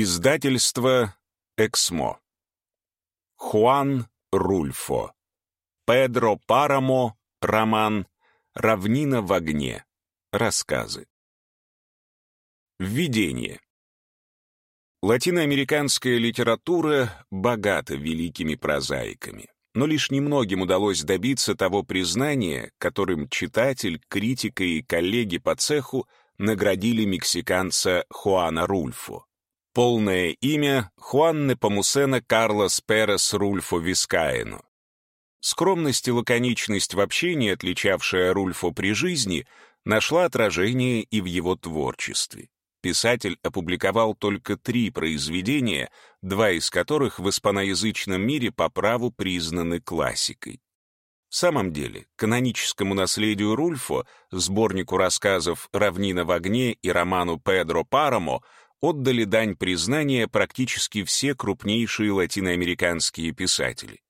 Издательство «Эксмо». Хуан Рульфо. Педро Парамо. Роман «Равнина в огне». Рассказы. Введение. Латиноамериканская литература богата великими прозаиками, но лишь немногим удалось добиться того признания, которым читатель, критика и коллеги по цеху наградили мексиканца Хуана Рульфо. Полное имя — Хуан Непомусена Карлос Перес Рульфо Вискаэно. Скромность и лаконичность в общении, отличавшая Рульфо при жизни, нашла отражение и в его творчестве. Писатель опубликовал только три произведения, два из которых в испаноязычном мире по праву признаны классикой. В самом деле, каноническому наследию Рульфо, сборнику рассказов «Равнина в огне» и роману «Педро Парамо» отдали дань признания практически все крупнейшие латиноамериканские писатели.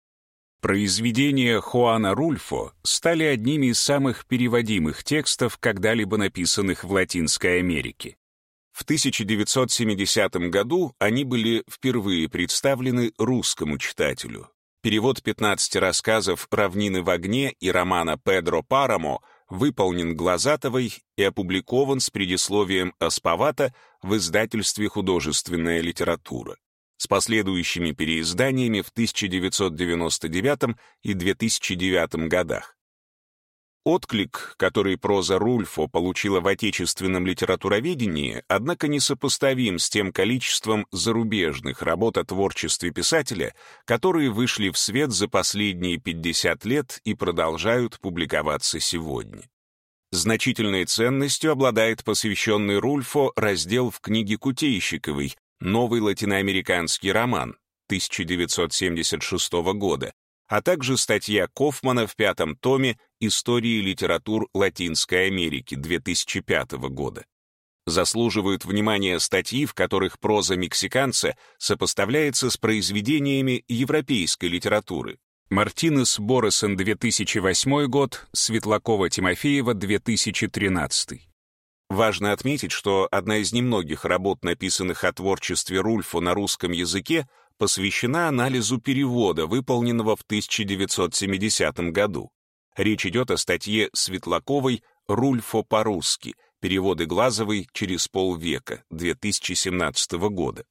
Произведения Хуана Рульфо стали одними из самых переводимых текстов, когда-либо написанных в Латинской Америке. В 1970 году они были впервые представлены русскому читателю. Перевод 15 рассказов «Равнины в огне» и романа «Педро Парамо» выполнен Глазатовой и опубликован с предисловием Аспавата в издательстве «Художественная литература» с последующими переизданиями в 1999 и 2009 годах. Отклик, который проза Рульфо получила в отечественном литературоведении, однако несопоставим с тем количеством зарубежных работ о творчестве писателя, которые вышли в свет за последние 50 лет и продолжают публиковаться сегодня. Значительной ценностью обладает посвященный Рульфо раздел в книге Кутейщиковой «Новый латиноамериканский роман» 1976 года, а также статья Кофмана в пятом томе «Истории литератур Латинской Америки» 2005 года. Заслуживают внимания статьи, в которых проза мексиканца сопоставляется с произведениями европейской литературы, Мартинес Боресен 2008 год, Светлакова-Тимофеева 2013. Важно отметить, что одна из немногих работ, написанных о творчестве Рульфо на русском языке, посвящена анализу перевода, выполненного в 1970 году. Речь идет о статье Светлаковой «Рульфо по-русски», переводы Глазовой «Через полвека» 2017 года.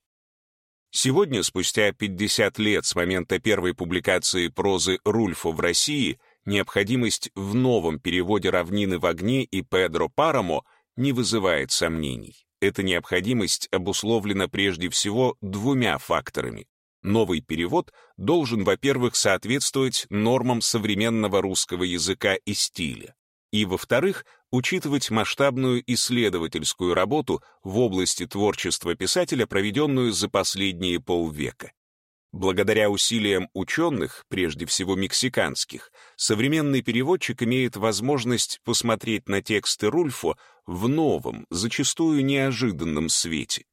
Сегодня, спустя 50 лет с момента первой публикации прозы Рульфо в России, необходимость в новом переводе «Равнины в огне» и «Педро Парамо» не вызывает сомнений. Эта необходимость обусловлена прежде всего двумя факторами. Новый перевод должен, во-первых, соответствовать нормам современного русского языка и стиля и, во-вторых, учитывать масштабную исследовательскую работу в области творчества писателя, проведенную за последние полвека. Благодаря усилиям ученых, прежде всего мексиканских, современный переводчик имеет возможность посмотреть на тексты Рульфо в новом, зачастую неожиданном свете.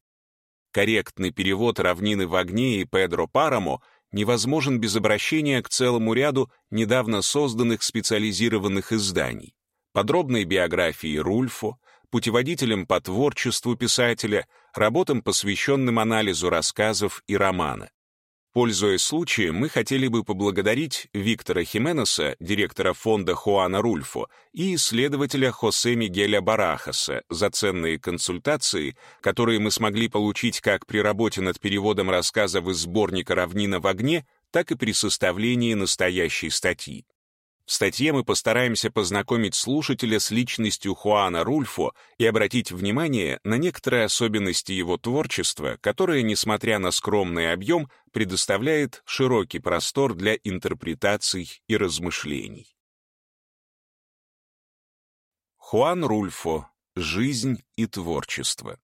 Корректный перевод «Равнины в огне» и «Педро Парамо» невозможен без обращения к целому ряду недавно созданных специализированных изданий подробной биографии Рульфо, путеводителем по творчеству писателя, работам, посвященным анализу рассказов и романа. Пользуясь случаем, мы хотели бы поблагодарить Виктора Хименеса, директора фонда Хуана Рульфо, и исследователя Хосе Мигеля Барахаса за ценные консультации, которые мы смогли получить как при работе над переводом рассказов из сборника «Равнина в огне», так и при составлении настоящей статьи. В статье мы постараемся познакомить слушателя с личностью Хуана Рульфо и обратить внимание на некоторые особенности его творчества, которое, несмотря на скромный объем, предоставляет широкий простор для интерпретаций и размышлений. Хуан Рульфо. Жизнь и творчество.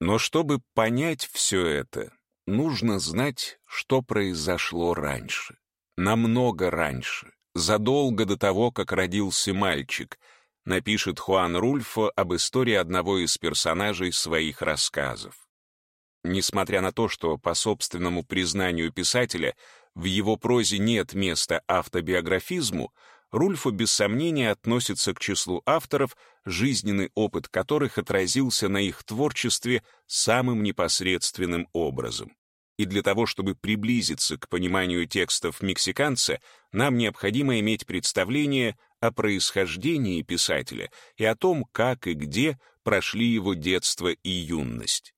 Но чтобы понять все это, нужно знать, что произошло раньше. Намного раньше задолго до того, как родился мальчик, напишет Хуан Рульфо об истории одного из персонажей своих рассказов. Несмотря на то, что, по собственному признанию писателя, в его прозе нет места автобиографизму, Рульфо без сомнения относится к числу авторов, жизненный опыт которых отразился на их творчестве самым непосредственным образом. И для того, чтобы приблизиться к пониманию текстов мексиканца, нам необходимо иметь представление о происхождении писателя и о том, как и где прошли его детство и юность.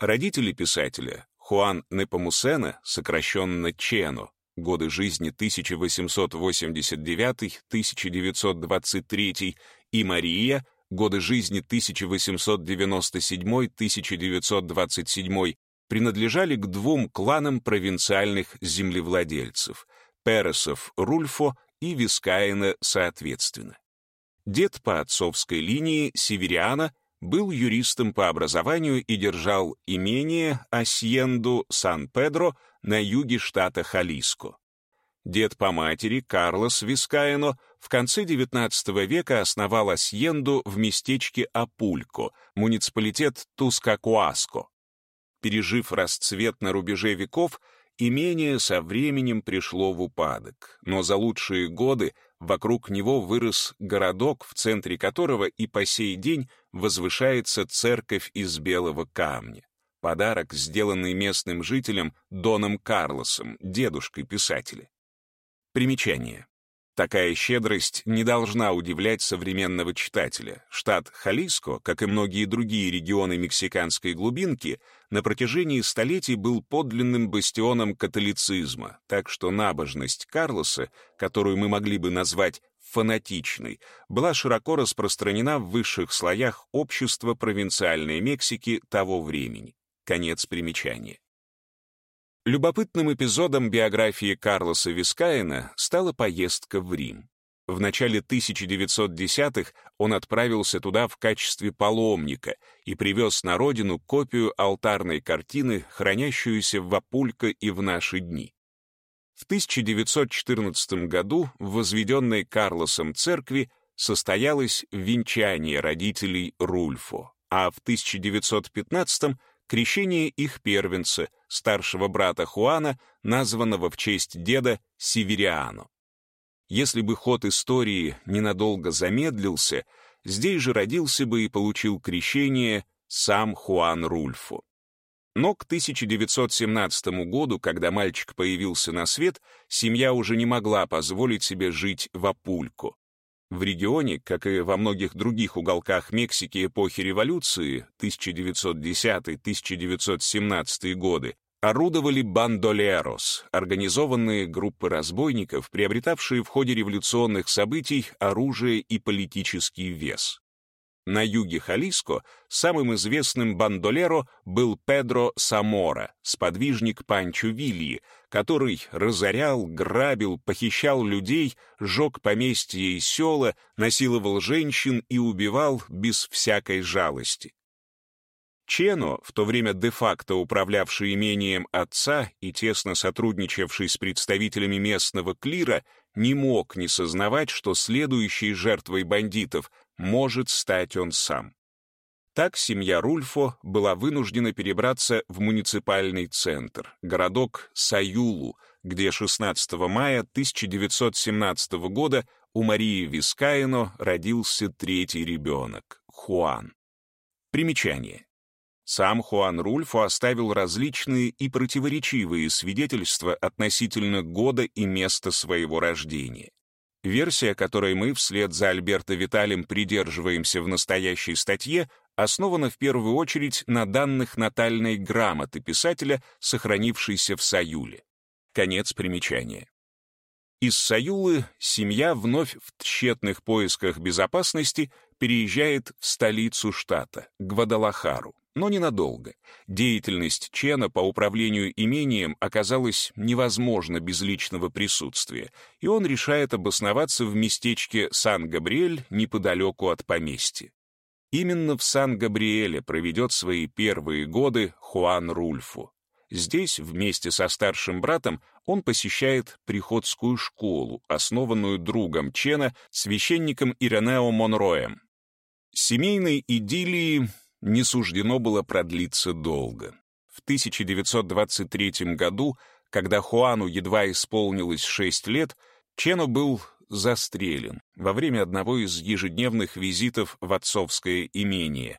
Родители писателя Хуан Непомусена, сокращенно Чено, годы жизни 1889-1923, и Мария, годы жизни 1897-1927, принадлежали к двум кланам провинциальных землевладельцев — Пересов Рульфо и Вискаина соответственно. Дед по отцовской линии Севериана был юристом по образованию и держал имение Асьенду Сан-Педро на юге штата Халиско. Дед по матери, Карлос Вискаино, в конце XIX века основал Асьенду в местечке Апулько, муниципалитет Тускакуаско. Пережив расцвет на рубеже веков, имение со временем пришло в упадок, но за лучшие годы вокруг него вырос городок, в центре которого и по сей день возвышается церковь из белого камня. Подарок, сделанный местным жителям Доном Карлосом, дедушкой писателя. Примечание. Такая щедрость не должна удивлять современного читателя. Штат Халиско, как и многие другие регионы мексиканской глубинки, на протяжении столетий был подлинным бастионом католицизма, так что набожность Карлоса, которую мы могли бы назвать фанатичной, была широко распространена в высших слоях общества провинциальной Мексики того времени. Конец примечания. Любопытным эпизодом биографии Карлоса Вискаина стала поездка в Рим. В начале 1910-х он отправился туда в качестве паломника и привез на родину копию алтарной картины, хранящуюся в Апулько и в наши дни. В 1914 году в возведенной Карлосом церкви состоялось венчание родителей Рульфо, а в 1915 крещение их первенца, старшего брата Хуана, названного в честь деда Севериану. Если бы ход истории ненадолго замедлился, здесь же родился бы и получил крещение сам Хуан Рульфо. Но к 1917 году, когда мальчик появился на свет, семья уже не могла позволить себе жить в Апулько. В регионе, как и во многих других уголках Мексики эпохи революции 1910-1917 годы, орудовали бандолерос, организованные группы разбойников, приобретавшие в ходе революционных событий оружие и политический вес. На юге Халиско самым известным бандолеро был Педро Самора, сподвижник Панчо Вильи, который разорял, грабил, похищал людей, жег поместья и села, насиловал женщин и убивал без всякой жалости. Чено, в то время де-факто управлявший имением отца и тесно сотрудничавший с представителями местного клира, не мог не сознавать, что следующей жертвой бандитов может стать он сам. Так семья Рульфо была вынуждена перебраться в муниципальный центр, городок Саюлу, где 16 мая 1917 года у Марии Вискаино родился третий ребенок — Хуан. Примечание. Сам Хуан Рульфо оставил различные и противоречивые свидетельства относительно года и места своего рождения. Версия, которой мы вслед за Альберто Виталем придерживаемся в настоящей статье, основана в первую очередь на данных натальной грамоты писателя, сохранившейся в Саюле. Конец примечания. Из Саюлы семья вновь в тщетных поисках безопасности переезжает в столицу штата, Гвадалахару но ненадолго. Деятельность Чена по управлению имением оказалась невозможна без личного присутствия, и он решает обосноваться в местечке Сан-Габриэль неподалеку от поместья. Именно в Сан-Габриэле проведет свои первые годы Хуан Рульфу. Здесь, вместе со старшим братом, он посещает приходскую школу, основанную другом Чена, священником Иренео Монроем. Семейной идиллии не суждено было продлиться долго. В 1923 году, когда Хуану едва исполнилось 6 лет, Чено был застрелен во время одного из ежедневных визитов в отцовское имение.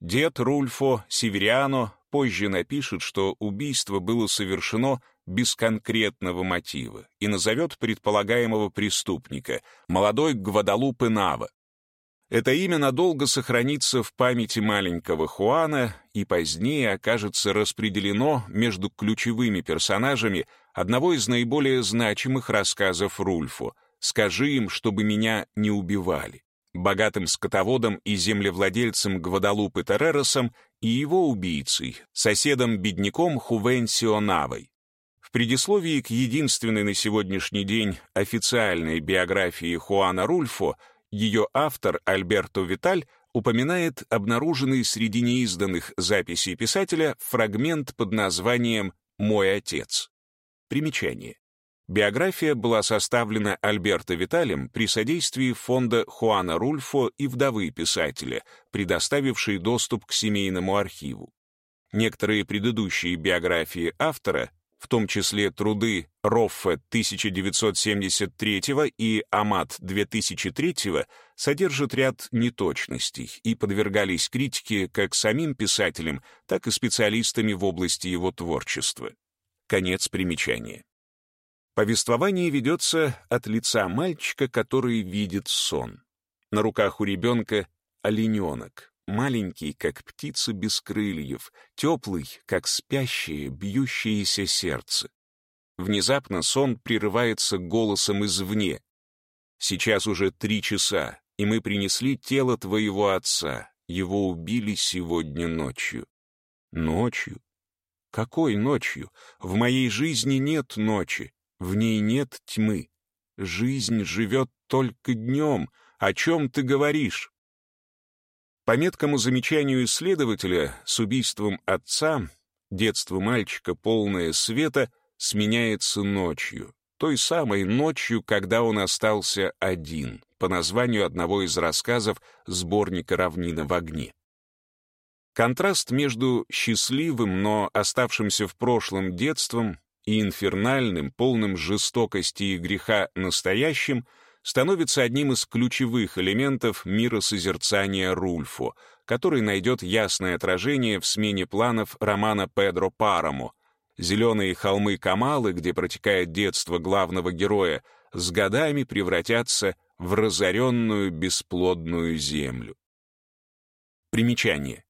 Дед Рульфо Севериано позже напишет, что убийство было совершено без конкретного мотива и назовет предполагаемого преступника, молодой Гвадалупе Нава. Это имя надолго сохранится в памяти маленького Хуана и позднее окажется распределено между ключевыми персонажами одного из наиболее значимых рассказов Рульфу «Скажи им, чтобы меня не убивали», богатым скотоводом и землевладельцем Гвадалупы Тереросом и его убийцей, соседом-бедняком Хувенсио Навой. В предисловии к единственной на сегодняшний день официальной биографии Хуана Рульфо ее автор Альберто Виталь упоминает обнаруженный среди неизданных записей писателя фрагмент под названием «Мой отец». Примечание. Биография была составлена Альберто Виталем при содействии фонда Хуана Рульфо и вдовы писателя, предоставившей доступ к семейному архиву. Некоторые предыдущие биографии автора, в том числе труды Роффе 1973 и Амат 2003, содержат ряд неточностей и подвергались критике как самим писателем, так и специалистами в области его творчества. Конец примечания. Повествование ведется от лица мальчика, который видит сон. На руках у ребенка олененок, маленький, как птица без крыльев, теплый, как спящее, бьющееся сердце. Внезапно сон прерывается голосом извне. «Сейчас уже три часа, и мы принесли тело твоего отца. Его убили сегодня ночью». «Ночью? Какой ночью? В моей жизни нет ночи, в ней нет тьмы. Жизнь живет только днем. О чем ты говоришь? По меткому замечанию исследователя, с убийством отца детство мальчика, полное света, сменяется ночью. Той самой ночью, когда он остался один, по названию одного из рассказов сборника «Равнина в огне». Контраст между счастливым, но оставшимся в прошлом детством и инфернальным, полным жестокости и греха настоящим, становится одним из ключевых элементов миросозерцания Рульфо, который найдет ясное отражение в смене планов романа Педро Парамо. Зеленые холмы Камалы, где протекает детство главного героя, с годами превратятся в разоренную бесплодную землю. Примечание.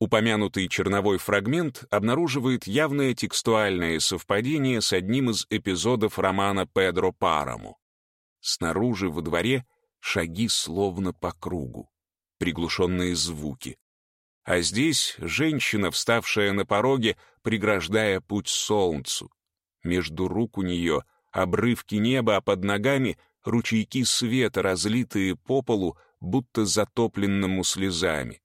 Упомянутый черновой фрагмент обнаруживает явное текстуальное совпадение с одним из эпизодов романа Педро Параму. Снаружи во дворе шаги словно по кругу, приглушенные звуки. А здесь женщина, вставшая на пороге, преграждая путь солнцу. Между рук у нее обрывки неба, а под ногами ручейки света, разлитые по полу, будто затопленному слезами.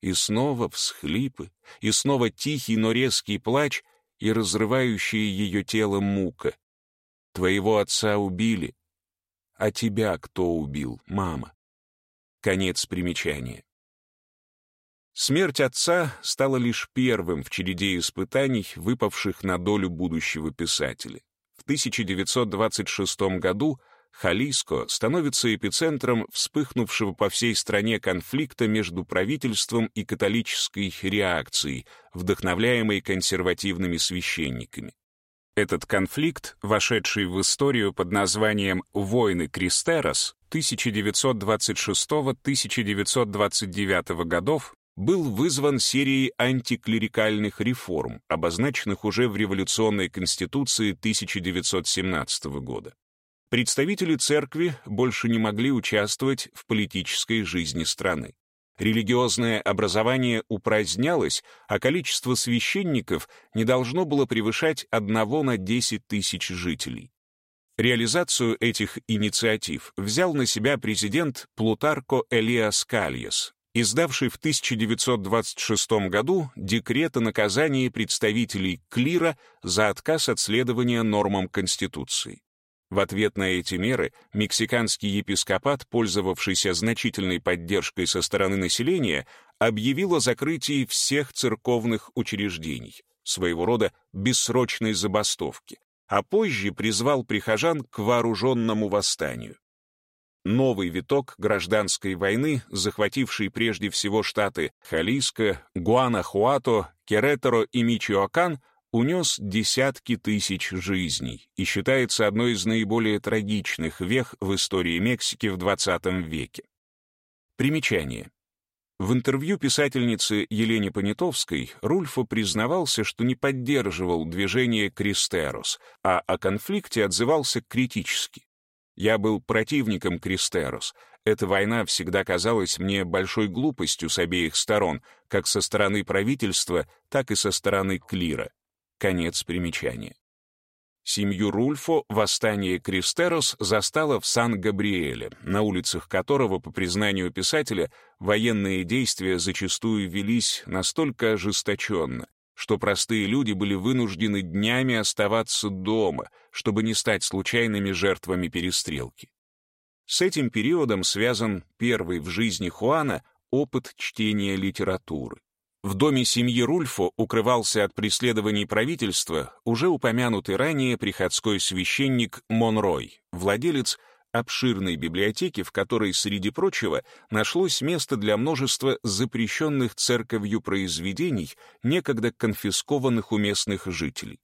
И снова всхлипы, и снова тихий, но резкий плач и разрывающая ее тело мука. Твоего отца убили. А тебя кто убил, мама? Конец примечания. Смерть отца стала лишь первым в череде испытаний, выпавших на долю будущего писателя. В 1926 году Халиско становится эпицентром вспыхнувшего по всей стране конфликта между правительством и католической реакцией, вдохновляемой консервативными священниками. Этот конфликт, вошедший в историю под названием «Войны Кристерос» 1926-1929 годов, был вызван серией антиклерикальных реформ, обозначенных уже в революционной конституции 1917 года представители церкви больше не могли участвовать в политической жизни страны. Религиозное образование упразднялось, а количество священников не должно было превышать одного на 10 тысяч жителей. Реализацию этих инициатив взял на себя президент Плутарко Элиас Кальес, издавший в 1926 году декрет о наказании представителей клира за отказ от следования нормам Конституции. В ответ на эти меры мексиканский епископат, пользовавшийся значительной поддержкой со стороны населения, объявил о закрытии всех церковных учреждений, своего рода бессрочной забастовки, а позже призвал прихожан к вооруженному восстанию. Новый виток гражданской войны, захвативший прежде всего штаты Халиско, Гуанахуато, Керетеро и Мичиоакан, унес десятки тысяч жизней и считается одной из наиболее трагичных вех в истории Мексики в XX веке. Примечание. В интервью писательницы Елене Понятовской Рульфо признавался, что не поддерживал движение «Кристерос», а о конфликте отзывался критически. «Я был противником Кристерос. Эта война всегда казалась мне большой глупостью с обеих сторон, как со стороны правительства, так и со стороны клира». Конец примечания. Семью Рульфо восстание Кристерос застало в Сан-Габриэле, на улицах которого, по признанию писателя, военные действия зачастую велись настолько ожесточенно, что простые люди были вынуждены днями оставаться дома, чтобы не стать случайными жертвами перестрелки. С этим периодом связан первый в жизни Хуана опыт чтения литературы. В доме семьи Рульфо укрывался от преследований правительства уже упомянутый ранее приходской священник Монрой, владелец обширной библиотеки, в которой, среди прочего, нашлось место для множества запрещенных церковью произведений, некогда конфискованных у местных жителей.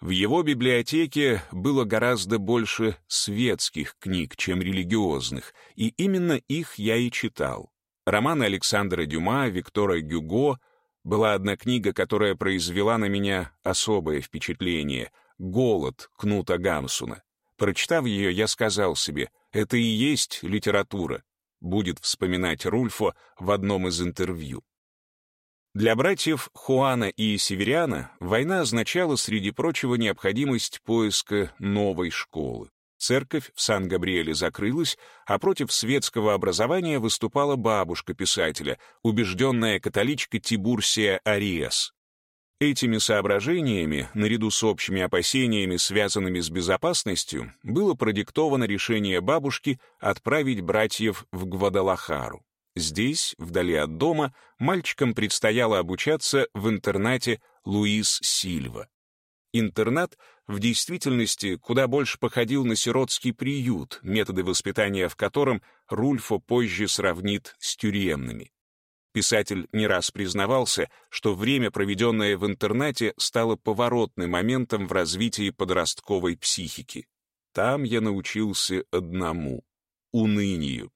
В его библиотеке было гораздо больше светских книг, чем религиозных, и именно их я и читал. Романы Александра Дюма, Виктора Гюго была одна книга, которая произвела на меня особое впечатление «Голод» Кнута Гамсуна. Прочитав ее, я сказал себе, это и есть литература, будет вспоминать Рульфо в одном из интервью. Для братьев Хуана и Севериана война означала, среди прочего, необходимость поиска новой школы. Церковь в Сан-Габриэле закрылась, а против светского образования выступала бабушка писателя, убежденная католичка Тибурсия Ариас. Этими соображениями, наряду с общими опасениями, связанными с безопасностью, было продиктовано решение бабушки отправить братьев в Гвадалахару. Здесь, вдали от дома, мальчикам предстояло обучаться в интернате Луис Сильва. Интернат в действительности куда больше походил на сиротский приют, методы воспитания в котором Рульфо позже сравнит с тюремными. Писатель не раз признавался, что время, проведенное в интернате, стало поворотным моментом в развитии подростковой психики. Там я научился одному — унынию.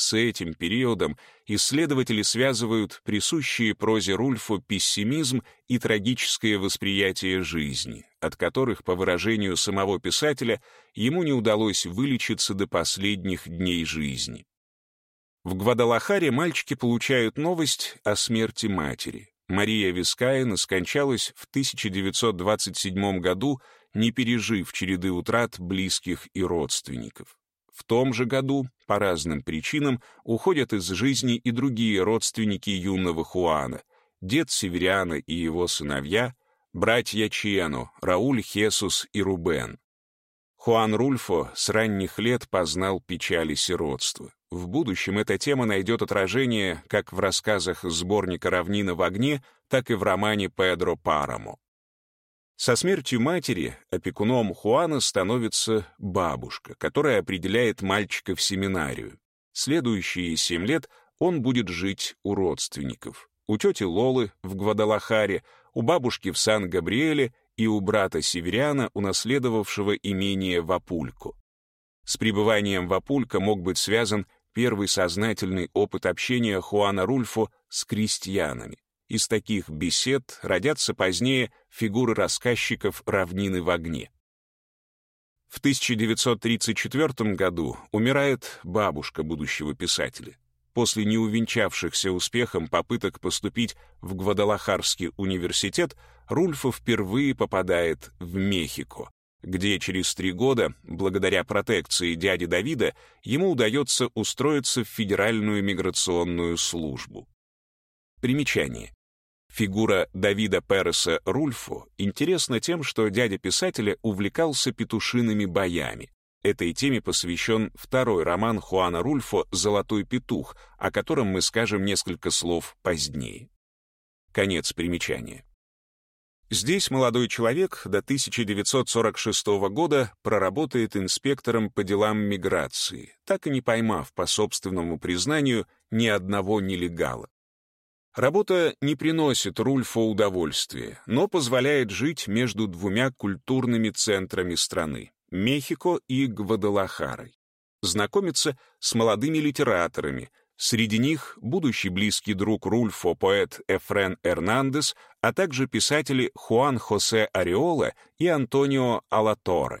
С этим периодом исследователи связывают присущие прозе Рульфу пессимизм и трагическое восприятие жизни, от которых, по выражению самого писателя, ему не удалось вылечиться до последних дней жизни. В Гвадалахаре мальчики получают новость о смерти матери. Мария Вискаина скончалась в 1927 году, не пережив череды утрат близких и родственников. В том же году, по разным причинам, уходят из жизни и другие родственники юного Хуана, дед Севериана и его сыновья, братья Чиену, Рауль Хесус и Рубен. Хуан Рульфо с ранних лет познал печали сиротства. В будущем эта тема найдет отражение как в рассказах сборника «Равнина в огне», так и в романе Педро Парамо. Со смертью матери опекуном Хуана становится бабушка, которая определяет мальчика в семинарию. Следующие семь лет он будет жить у родственников. У тети Лолы в Гвадалахаре, у бабушки в Сан-Габриэле и у брата Северяна, унаследовавшего имение Вапулько. С пребыванием Вапулько мог быть связан первый сознательный опыт общения Хуана Рульфо с крестьянами. Из таких бесед родятся позднее фигуры рассказчиков «Равнины в огне». В 1934 году умирает бабушка будущего писателя. После неувенчавшихся успехом попыток поступить в Гвадалахарский университет, Рульфо впервые попадает в Мехико, где через три года, благодаря протекции дяди Давида, ему удается устроиться в Федеральную миграционную службу. Примечание. Фигура Давида Переса Рульфо интересна тем, что дядя писателя увлекался петушиными боями. Этой теме посвящен второй роман Хуана Рульфо «Золотой петух», о котором мы скажем несколько слов позднее. Конец примечания. Здесь молодой человек до 1946 года проработает инспектором по делам миграции, так и не поймав, по собственному признанию, ни одного нелегала. Работа не приносит Рульфу удовольствия, но позволяет жить между двумя культурными центрами страны — Мехико и Гвадалахарой. Знакомиться с молодыми литераторами, среди них будущий близкий друг Рульфо, поэт Эфрен Эрнандес, а также писатели Хуан Хосе Ариола и Антонио Алаторе.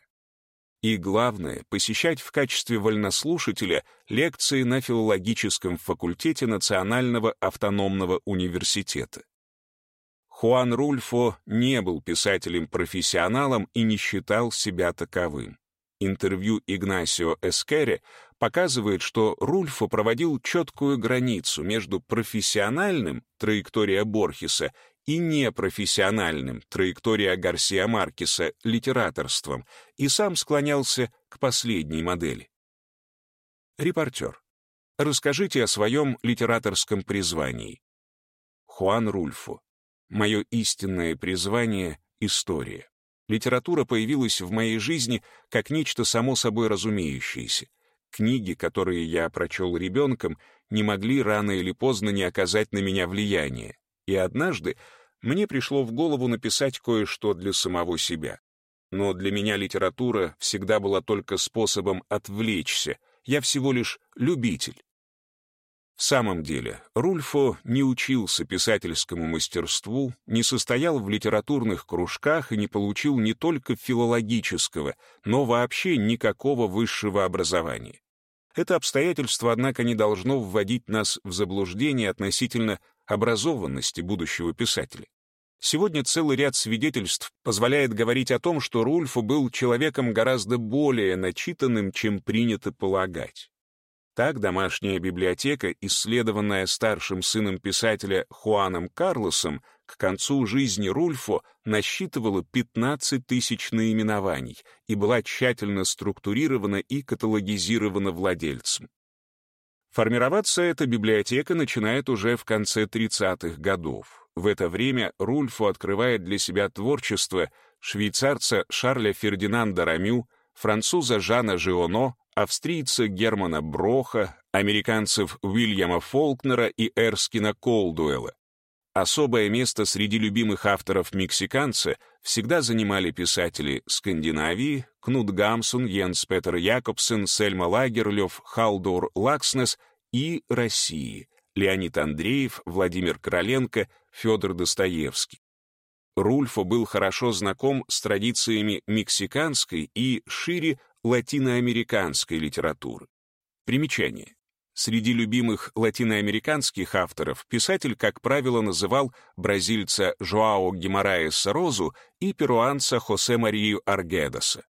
И главное, посещать в качестве вольнослушателя лекции на филологическом факультете Национального автономного университета. Хуан Рульфо не был писателем-профессионалом и не считал себя таковым. Интервью Игнасио Эскере показывает, что Рульфо проводил четкую границу между профессиональным, траектория Борхеса, и непрофессиональным, траектория Гарсия Маркеса, литераторством, и сам склонялся к последней модели. Репортер. Расскажите о своем литераторском призвании. Хуан Рульфо. Мое истинное призвание — история. Литература появилась в моей жизни как нечто само собой разумеющееся. Книги, которые я прочел ребенком, не могли рано или поздно не оказать на меня влияния. И однажды мне пришло в голову написать кое-что для самого себя. Но для меня литература всегда была только способом отвлечься, я всего лишь любитель. В самом деле, Рульфо не учился писательскому мастерству, не состоял в литературных кружках и не получил не только филологического, но вообще никакого высшего образования. Это обстоятельство, однако, не должно вводить нас в заблуждение относительно образованности будущего писателя. Сегодня целый ряд свидетельств позволяет говорить о том, что Рульфу был человеком гораздо более начитанным, чем принято полагать. Так домашняя библиотека, исследованная старшим сыном писателя Хуаном Карлосом, к концу жизни Рульфо насчитывала 15 тысяч наименований и была тщательно структурирована и каталогизирована владельцем. Формироваться эта библиотека начинает уже в конце 30-х годов. В это время Рульфу открывает для себя творчество швейцарца Шарля Фердинанда Рамю, француза Жана Жионо, австрийца Германа Броха, американцев Уильяма Фолкнера и Эрскина Колдуэлла. Особое место среди любимых авторов мексиканца всегда занимали писатели Скандинавии Кнут Гамсун, Йенс Петер Якобсен, Сельма Лагерлёв, Халдор Лакснес и России Леонид Андреев, Владимир Короленко, Федор Достоевский. Рульфо был хорошо знаком с традициями мексиканской и, шире, латиноамериканской литературы. Примечание. Среди любимых латиноамериканских авторов писатель, как правило, называл бразильца Жоао Гемораеса Розу и перуанца Хосе Марию Аргедоса.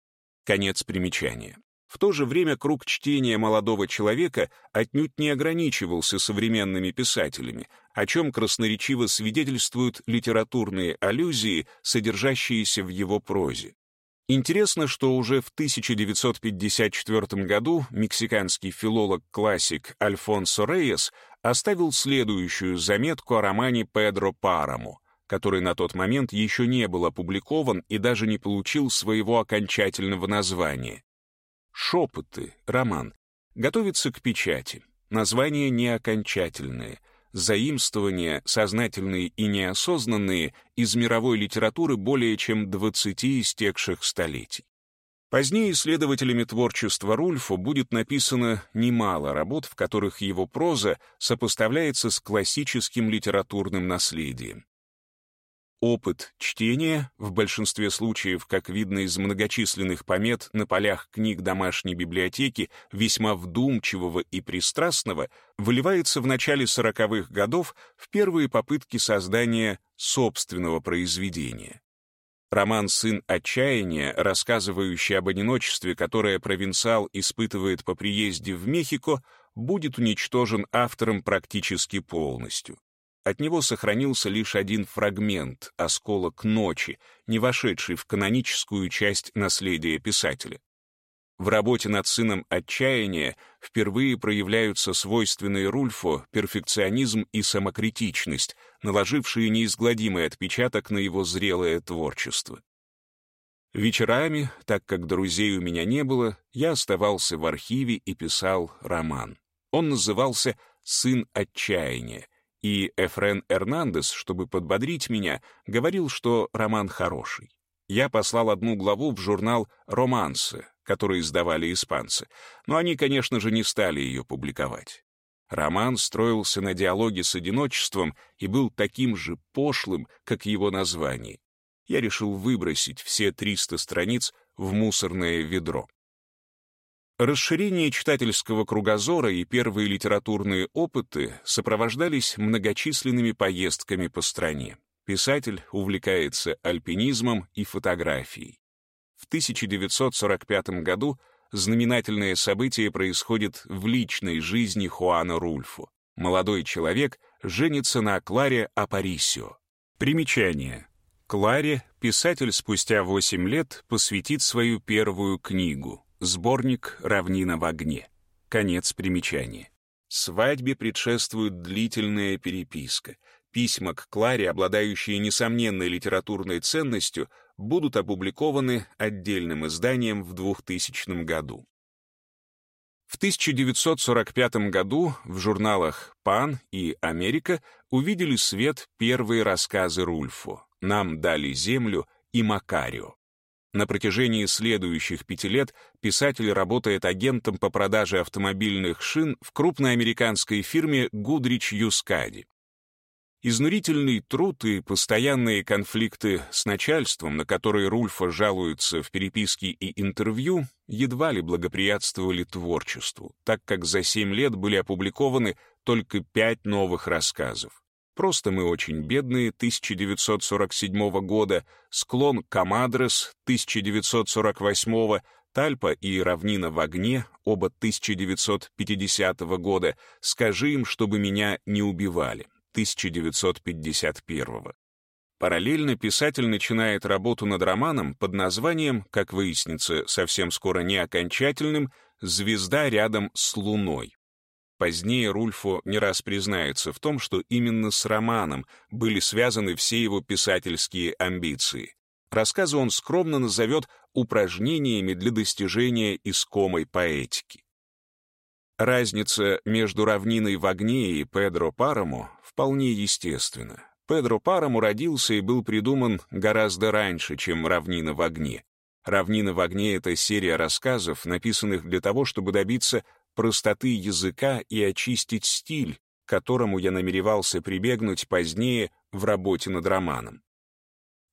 Конец примечания. В то же время круг чтения молодого человека отнюдь не ограничивался современными писателями, о чем красноречиво свидетельствуют литературные аллюзии, содержащиеся в его прозе. Интересно, что уже в 1954 году мексиканский филолог-классик Альфонсо Рейес оставил следующую заметку о романе Педро Параму, который на тот момент еще не был опубликован и даже не получил своего окончательного названия. «Шепоты», роман, готовится к печати. Название не окончательное — заимствования, сознательные и неосознанные, из мировой литературы более чем 20 истекших столетий. Позднее исследователями творчества Рульфа будет написано немало работ, в которых его проза сопоставляется с классическим литературным наследием. Опыт чтения, в большинстве случаев, как видно из многочисленных помет на полях книг домашней библиотеки, весьма вдумчивого и пристрастного, выливается в начале сороковых годов в первые попытки создания собственного произведения. Роман «Сын отчаяния», рассказывающий об одиночестве, которое провинциал испытывает по приезде в Мехико, будет уничтожен автором практически полностью. От него сохранился лишь один фрагмент, осколок ночи, не вошедший в каноническую часть наследия писателя. В работе над сыном отчаяния впервые проявляются свойственные Рульфу перфекционизм и самокритичность, наложившие неизгладимый отпечаток на его зрелое творчество. Вечерами, так как друзей у меня не было, я оставался в архиве и писал роман. Он назывался «Сын отчаяния», и Эфрен Эрнандес, чтобы подбодрить меня, говорил, что роман хороший. Я послал одну главу в журнал «Романсы», который издавали испанцы, но они, конечно же, не стали ее публиковать. Роман строился на диалоге с одиночеством и был таким же пошлым, как его название. Я решил выбросить все 300 страниц в мусорное ведро. Расширение читательского кругозора и первые литературные опыты сопровождались многочисленными поездками по стране. Писатель увлекается альпинизмом и фотографией. В 1945 году знаменательное событие происходит в личной жизни Хуана Рульфу. Молодой человек женится на Кларе Апарисио. Примечание. Кларе писатель спустя 8 лет посвятит свою первую книгу «Сборник «Равнина в огне». Конец примечания. Свадьбе предшествует длительная переписка — Письма к Кларе, обладающие несомненной литературной ценностью, будут опубликованы отдельным изданием в 2000 году. В 1945 году в журналах «Пан» и «Америка» увидели свет первые рассказы Рульфо «Нам дали землю» и «Макарио». На протяжении следующих пяти лет писатель работает агентом по продаже автомобильных шин в крупной американской фирме Гудрич Юскади. Изнурительный труд и постоянные конфликты с начальством, на которые Рульфа жалуется в переписке и интервью, едва ли благоприятствовали творчеству, так как за семь лет были опубликованы только пять новых рассказов. «Просто мы очень бедные» 1947 года, «Склон Камадрес» 1948 «Тальпа и равнина в огне» оба 1950 года, «Скажи им, чтобы меня не убивали» 1951 Параллельно писатель начинает работу над романом под названием, как выяснится, совсем скоро не окончательным, «Звезда рядом с Луной». Позднее Рульфо не раз признается в том, что именно с романом были связаны все его писательские амбиции. Рассказы он скромно назовет упражнениями для достижения искомой поэтики. Разница между равниной в огне и Педро Парamo вполне естественна. Педро Парamo родился и был придуман гораздо раньше, чем «Равнина в огне». «Равнина в огне» — это серия рассказов, написанных для того, чтобы добиться простоты языка и очистить стиль, к которому я намеревался прибегнуть позднее в работе над романом.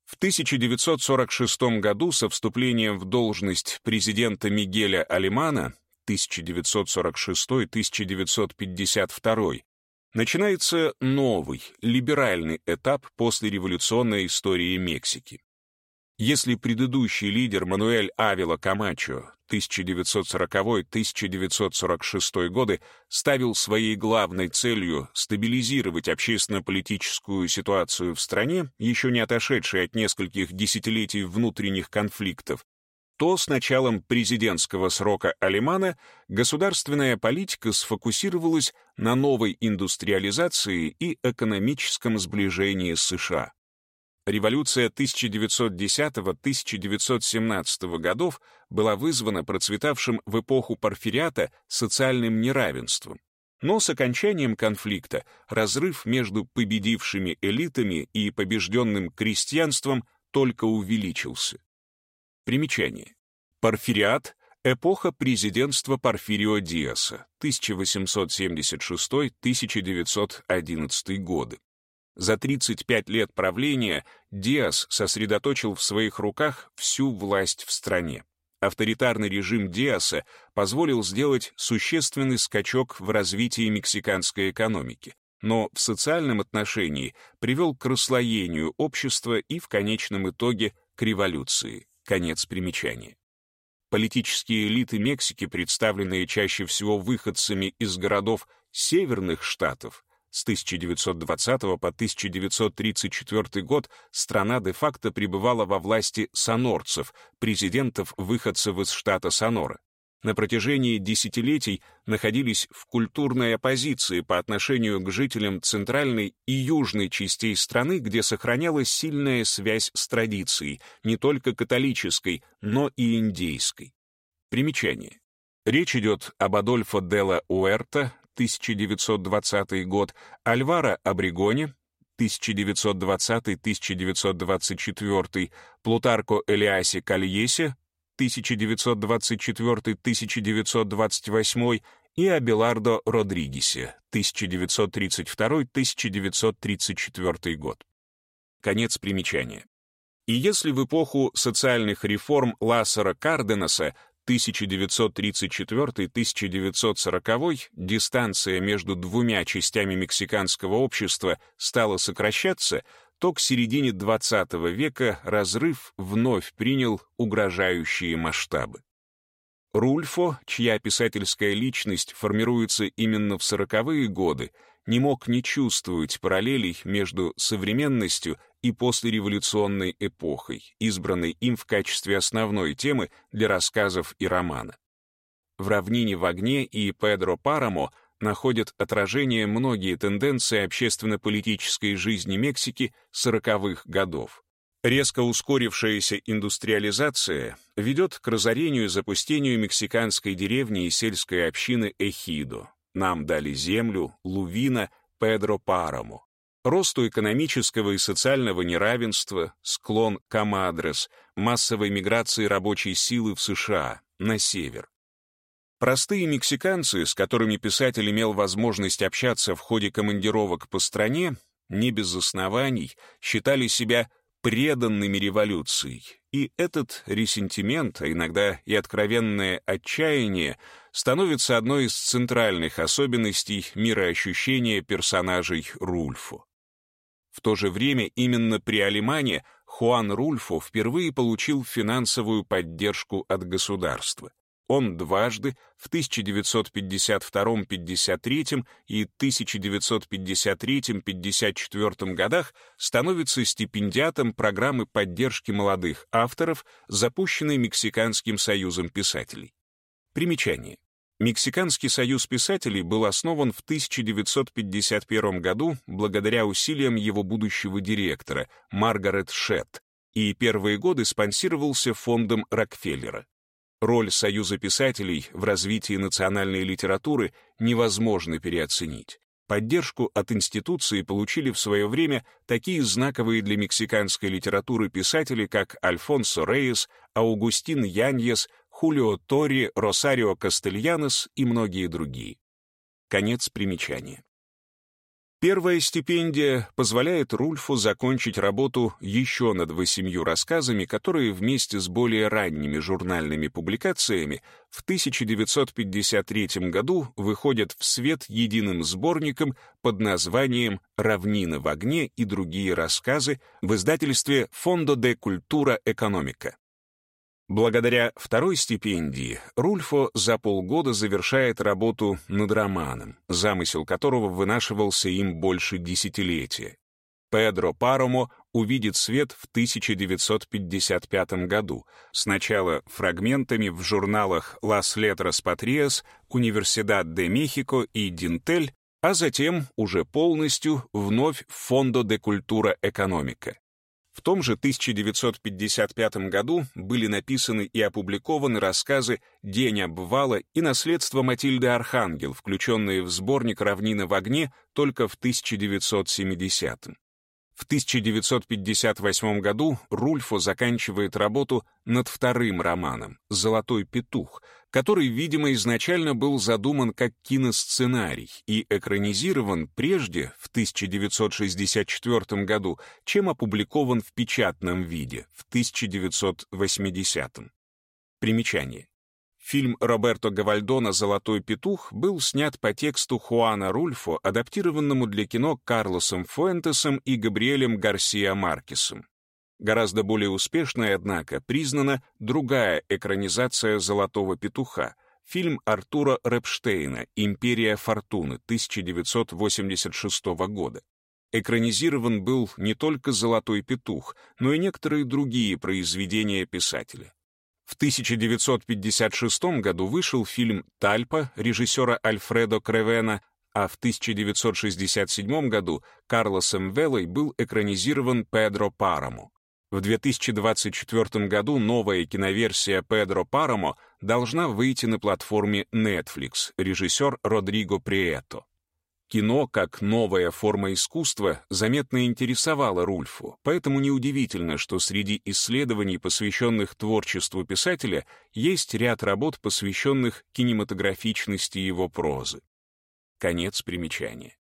В 1946 году со вступлением в должность президента Мигеля Алимана 1946-1952, начинается новый, либеральный этап после революционной истории Мексики. Если предыдущий лидер Мануэль Авила Камачо 1940-1946 годы ставил своей главной целью стабилизировать общественно-политическую ситуацию в стране, еще не отошедшей от нескольких десятилетий внутренних конфликтов, то с началом президентского срока Алимана государственная политика сфокусировалась на новой индустриализации и экономическом сближении США. Революция 1910-1917 годов была вызвана процветавшим в эпоху Порфириата социальным неравенством, но с окончанием конфликта разрыв между победившими элитами и побежденным крестьянством только увеличился. Примечание. Порфириат — эпоха президентства Порфирио Диаса, 1876-1911 годы. За 35 лет правления Диас сосредоточил в своих руках всю власть в стране. Авторитарный режим Диаса позволил сделать существенный скачок в развитии мексиканской экономики, но в социальном отношении привел к расслоению общества и в конечном итоге к революции. Конец примечания. Политические элиты Мексики, представленные чаще всего выходцами из городов северных штатов, с 1920 по 1934 год страна де-факто пребывала во власти сонорцев, президентов-выходцев из штата Сонора. на протяжении десятилетий находились в культурной оппозиции по отношению к жителям центральной и южной частей страны, где сохранялась сильная связь с традицией, не только католической, но и индейской. Примечание. Речь идет об Адольфо Делла Уэрта, 1920 год, Альвара Абригоне, 1920-1924, Плутарко Элиасе Кальесе, 1924-1928 и Абелардо Родригесе, 1932-1934 год. Конец примечания. И если в эпоху социальных реформ Лассера Карденаса 1934-1940 дистанция между двумя частями мексиканского общества стала сокращаться, то к середине XX века разрыв вновь принял угрожающие масштабы. Рульфо, чья писательская личность формируется именно в сороковые годы, не мог не чувствовать параллелей между современностью и послереволюционной эпохой, избранной им в качестве основной темы для рассказов и романа. В «Равнине в огне» и «Педро Парамо» находят отражение многие тенденции общественно-политической жизни Мексики сороковых годов. Резко ускорившаяся индустриализация ведет к разорению и запустению мексиканской деревни и сельской общины Эхидо. Нам дали землю, Лувина, Педро Парамо. Росту экономического и социального неравенства, склон Камадрес, массовой миграции рабочей силы в США, на север. Простые мексиканцы, с которыми писатель имел возможность общаться в ходе командировок по стране, не без оснований считали себя преданными революцией, и этот ресентимент, а иногда и откровенное отчаяние, становится одной из центральных особенностей мироощущения персонажей Рульфо. В то же время именно при Алимане Хуан Рульфо впервые получил финансовую поддержку от государства. Он дважды в 1952-53 и 1953-54 годах становится стипендиатом программы поддержки молодых авторов, запущенной Мексиканским союзом писателей. Примечание. Мексиканский союз писателей был основан в 1951 году благодаря усилиям его будущего директора, Маргарет Шетт, и первые годы спонсировался фондом Рокфеллера. Роль Союза писателей в развитии национальной литературы невозможно переоценить. Поддержку от институции получили в свое время такие знаковые для мексиканской литературы писатели, как Альфонсо Рейес, Аугустин Яньес, Хулио Тори, Росарио Кастельянос и многие другие. Конец примечания. Первая стипендия позволяет Рульфу закончить работу еще над восемью рассказами, которые вместе с более ранними журнальными публикациями в 1953 году выходят в свет единым сборником под названием «Равнина в огне» и другие рассказы в издательстве «Фондо де культура экономика». Благодаря второй стипендии Рульфо за полгода завершает работу над романом, замысел которого вынашивался им больше десятилетия. Педро Паромо увидит свет в 1955 году, сначала фрагментами в журналах «Las Letras Patrias», «Универсидад де Мехико» и «Динтель», а затем уже полностью вновь в «Фондо де культура экономика». В том же 1955 году были написаны и опубликованы рассказы «День обвала» и «Наследство Матильды Архангел», включенные в сборник «Равнина в огне» только в 1970 -м. В 1958 году Рульфо заканчивает работу над вторым романом «Золотой петух», который, видимо, изначально был задуман как киносценарий и экранизирован прежде, в 1964 году, чем опубликован в печатном виде в 1980. Примечание. Фильм Роберто Гавальдона «Золотой петух» был снят по тексту Хуана Рульфо, адаптированному для кино Карлосом Фуэнтесом и Габриэлем Гарсиа Маркесом. Гораздо более успешной, однако, признана другая экранизация «Золотого петуха», фильм Артура Репштейна «Империя фортуны» 1986 года. Экранизирован был не только «Золотой петух», но и некоторые другие произведения писателя. В 1956 году вышел фильм «Тальпа» режиссера Альфредо Кревена, а в 1967 году Карлосом Веллой был экранизирован «Педро Парамо». В 2024 году новая киноверсия «Педро Парамо» должна выйти на платформе Netflix, режиссер Родриго Прието. Кино, как новая форма искусства, заметно интересовало Рульфу, поэтому неудивительно, что среди исследований, посвященных творчеству писателя, есть ряд работ, посвященных кинематографичности его прозы. Конец примечания.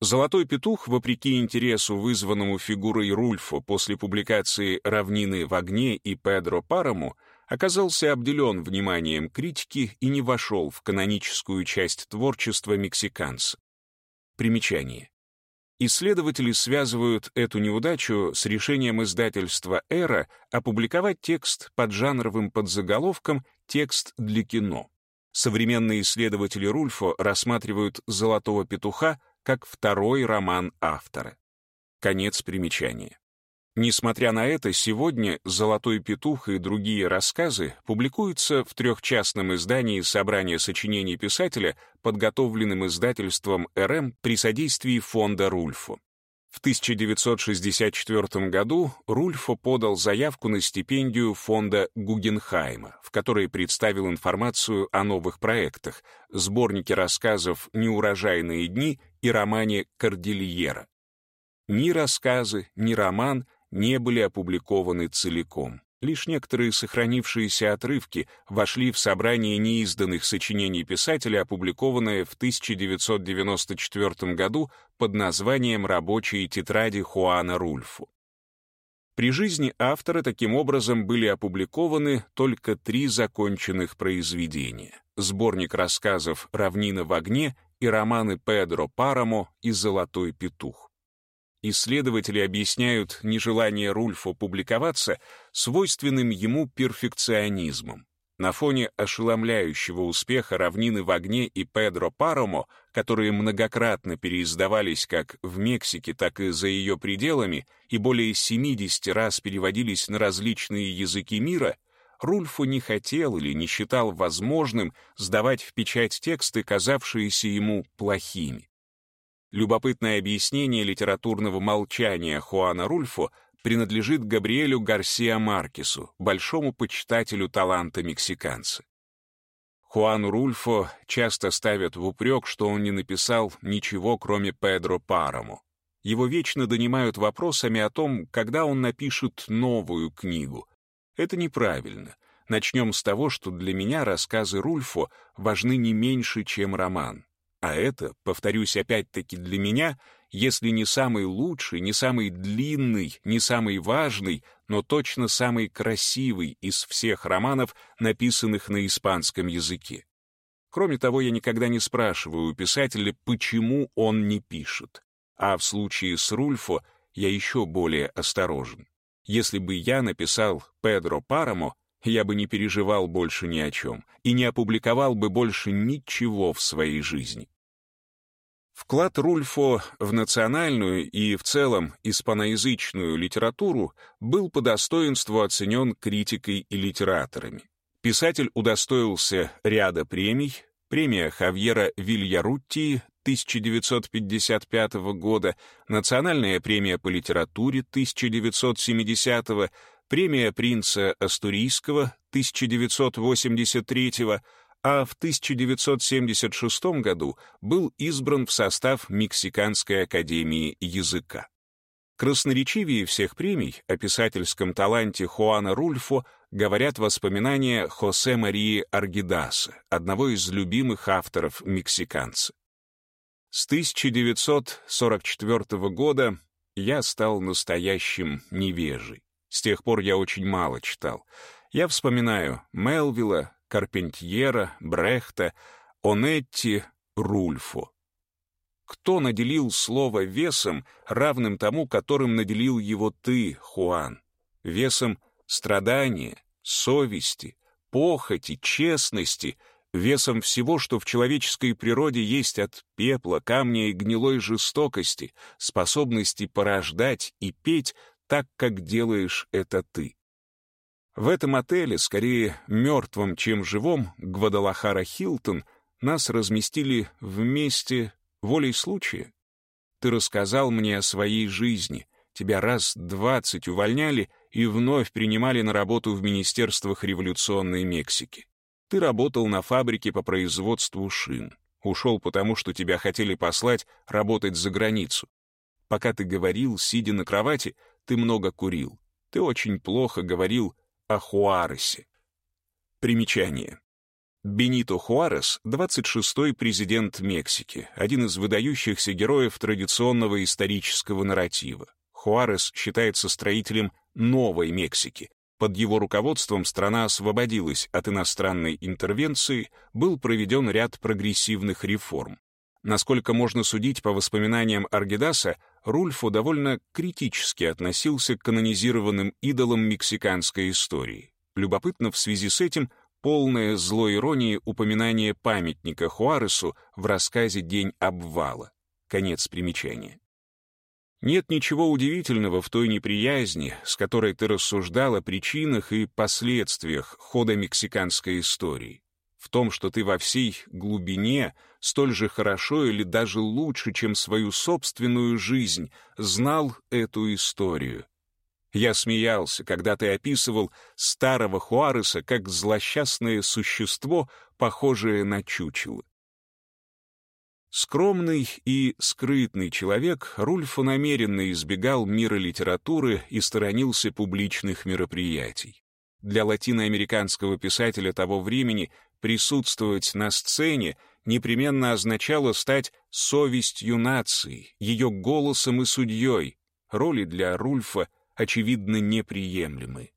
«Золотой петух», вопреки интересу, вызванному фигурой Рульфа после публикации «Равнины в огне» и «Педро Параму», оказался обделен вниманием критики и не вошел в каноническую часть творчества мексиканца. Примечание. Исследователи связывают эту неудачу с решением издательства «Эра» опубликовать текст под жанровым подзаголовком «Текст для кино». Современные исследователи Рульфо рассматривают «Золотого петуха» как второй роман автора. Конец примечания. Несмотря на это, сегодня «Золотой петух» и другие рассказы публикуются в трехчастном издании собрания сочинений писателя, подготовленным издательством РМ при содействии фонда Рульфо. В 1964 году Рульфо подал заявку на стипендию фонда Гугенхайма, в которой представил информацию о новых проектах, сборнике рассказов «Неурожайные дни» и романе «Кордильера». Ни рассказы, ни роман не были опубликованы целиком. Лишь некоторые сохранившиеся отрывки вошли в собрание неизданных сочинений писателя, опубликованное в 1994 году под названием «Рабочие тетради Хуана Рульфу». При жизни автора таким образом были опубликованы только три законченных произведения — сборник рассказов «Равнина в огне» и романы Педро Парамо и «Золотой петух». Исследователи объясняют нежелание Рульфа публиковаться свойственным ему перфекционизмом. На фоне ошеломляющего успеха «Равнины в огне» и «Педро Паромо», которые многократно переиздавались как в Мексике, так и за ее пределами, и более 70 раз переводились на различные языки мира, Рульфу не хотел или не считал возможным сдавать в печать тексты, казавшиеся ему плохими. Любопытное объяснение литературного молчания Хуана Рульфо принадлежит Габриэлю Гарсиа Маркесу, большому почитателю таланта мексиканца. Хуану Рульфо часто ставят в упрек, что он не написал ничего, кроме Педро Параму. Его вечно донимают вопросами о том, когда он напишет новую книгу. Это неправильно. Начнем с того, что для меня рассказы Рульфо важны не меньше, чем роман. А это, повторюсь опять-таки для меня, если не самый лучший, не самый длинный, не самый важный, но точно самый красивый из всех романов, написанных на испанском языке. Кроме того, я никогда не спрашиваю у писателя, почему он не пишет. А в случае с Рульфо я еще более осторожен. Если бы я написал Педро Парамо, я бы не переживал больше ни о чем и не опубликовал бы больше ничего в своей жизни. Вклад Рульфо в национальную и, в целом, испаноязычную литературу был по достоинству оценен критикой и литераторами. Писатель удостоился ряда премий, премия Хавьера Вильярутти 1955 года, Национальная премия по литературе 1970 премия принца Астурийского 1983 года, а в 1976 году был избран в состав Мексиканской академии языка. Красноречивее всех премий о писательском таланте Хуана Рульфо говорят воспоминания Хосе Марии Аргидаса, одного из любимых авторов мексиканца. С 1944 года я стал настоящим невежей. С тех пор я очень мало читал. Я вспоминаю Мелвилла, Карпентьера, Брехта, Онетти, Рульфо. Кто наделил слово весом, равным тому, которым наделил его ты, Хуан? Весом страдания, совести, похоти, честности, весом всего, что в человеческой природе есть от пепла, камня и гнилой жестокости, способности порождать и петь так, как делаешь это ты. В этом отеле, скорее мертвом, чем живом, Гвадалахара Хилтон, нас разместили вместе волей случая. Ты рассказал мне о своей жизни. Тебя раз двадцать увольняли и вновь принимали на работу в министерствах революционной Мексики. Ты работал на фабрике по производству шин. Ушел потому, что тебя хотели послать работать за границу. Пока ты говорил, сидя на кровати, ты много курил. Ты очень плохо говорил о Хуаресе. Примечание. Бенито Хуарес — 26-й президент Мексики, один из выдающихся героев традиционного исторического нарратива. Хуарес считается строителем новой Мексики. Под его руководством страна освободилась от иностранной интервенции, был проведен ряд прогрессивных реформ. Насколько можно судить по воспоминаниям Аргидаса, Рульфо довольно критически относился к канонизированным идолам мексиканской истории. Любопытно в связи с этим полное злой иронии упоминание памятника Хуаресу в рассказе «День обвала». Конец примечания. Нет ничего удивительного в той неприязни, с которой ты рассуждал о причинах и последствиях хода мексиканской истории в том, что ты во всей глубине столь же хорошо или даже лучше, чем свою собственную жизнь, знал эту историю. Я смеялся, когда ты описывал старого Хуареса как злосчастное существо, похожее на чучело. Скромный и скрытный человек, Рульфо намеренно избегал мира литературы и сторонился публичных мероприятий. Для латиноамериканского писателя того времени присутствовать на сцене непременно означало стать совестью нации, ее голосом и судьей. Роли для Рульфа, очевидно, неприемлемы.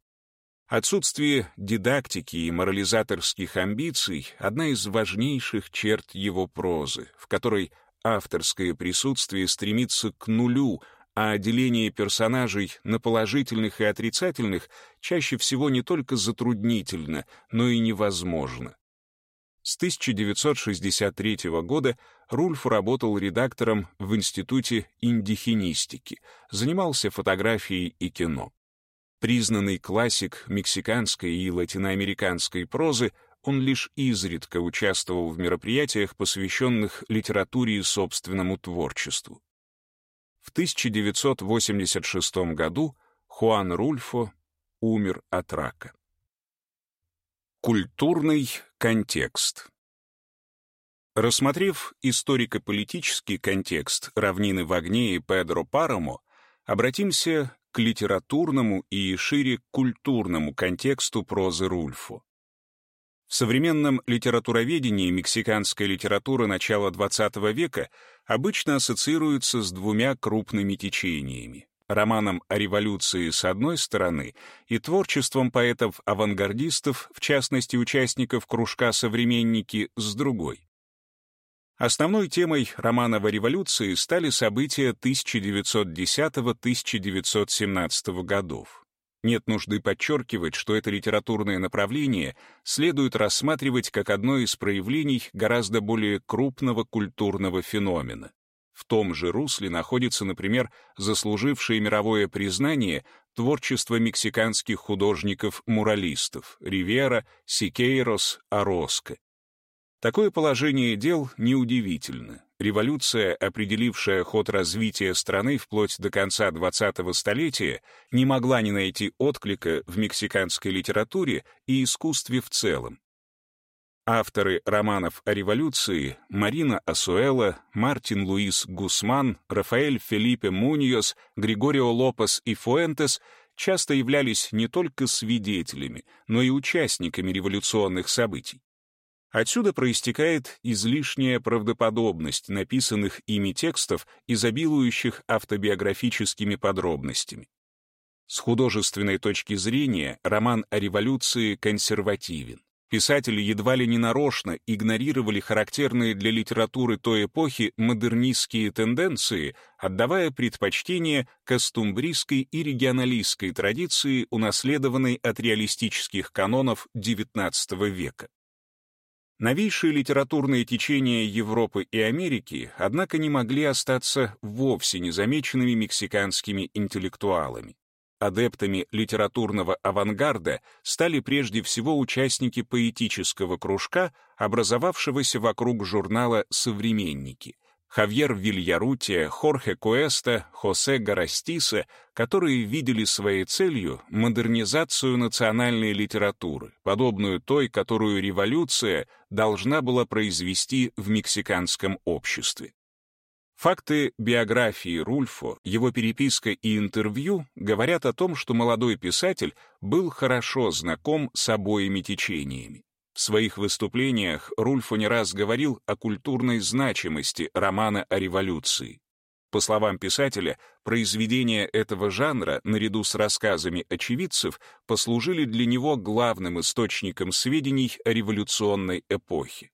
Отсутствие дидактики и морализаторских амбиций — одна из важнейших черт его прозы, в которой авторское присутствие стремится к нулю, а деление персонажей на положительных и отрицательных чаще всего не только затруднительно, но и невозможно. С 1963 года Рульф работал редактором в Институте индихинистики, занимался фотографией и кино. Признанный классик мексиканской и латиноамериканской прозы, он лишь изредка участвовал в мероприятиях, посвященных литературе и собственному творчеству. В 1986 году Хуан Рульфо умер от рака. Культурный контекст. Рассмотрев историко-политический контекст равнины в огне и Педро Парамо, обратимся к литературному и шире культурному контексту прозы Рульфо. В современном литературоведении мексиканская литература начала XX века обычно ассоциируется с двумя крупными течениями романом о революции с одной стороны и творчеством поэтов-авангардистов, в частности участников кружка «Современники» с другой. Основной темой романа о революции стали события 1910-1917 годов. Нет нужды подчеркивать, что это литературное направление следует рассматривать как одно из проявлений гораздо более крупного культурного феномена. В том же русле находится, например, заслужившее мировое признание творчество мексиканских художников-муралистов Ривера, Сикейрос, Ороско. Такое положение дел неудивительно. Революция, определившая ход развития страны вплоть до конца 20-го столетия, не могла не найти отклика в мексиканской литературе и искусстве в целом. Авторы романов о революции Марина Асуэла, Мартин Луис Гусман, Рафаэль Фелипе Муньос, Григорио Лопес и Фуэнтес часто являлись не только свидетелями, но и участниками революционных событий. Отсюда проистекает излишняя правдоподобность написанных ими текстов, изобилующих автобиографическими подробностями. С художественной точки зрения роман о революции консервативен. Писатели едва ли не нарочно игнорировали характерные для литературы той эпохи модернистские тенденции, отдавая предпочтение костумбристской и регионалистской традиции, унаследованной от реалистических канонов XIX века. Новейшие литературные течения Европы и Америки, однако, не могли остаться вовсе незамеченными мексиканскими интеллектуалами. Адептами литературного авангарда стали прежде всего участники поэтического кружка, образовавшегося вокруг журнала «Современники», Хавьер Вильярутия, Хорхе Куэста, Хосе Гарастиса, которые видели своей целью модернизацию национальной литературы, подобную той, которую революция должна была произвести в мексиканском обществе. Факты биографии Рульфо, его переписка и интервью говорят о том, что молодой писатель был хорошо знаком с обоими течениями. В своих выступлениях Рульфо не раз говорил о культурной значимости романа о революции. По словам писателя, произведения этого жанра, наряду с рассказами очевидцев, послужили для него главным источником сведений о революционной эпохе.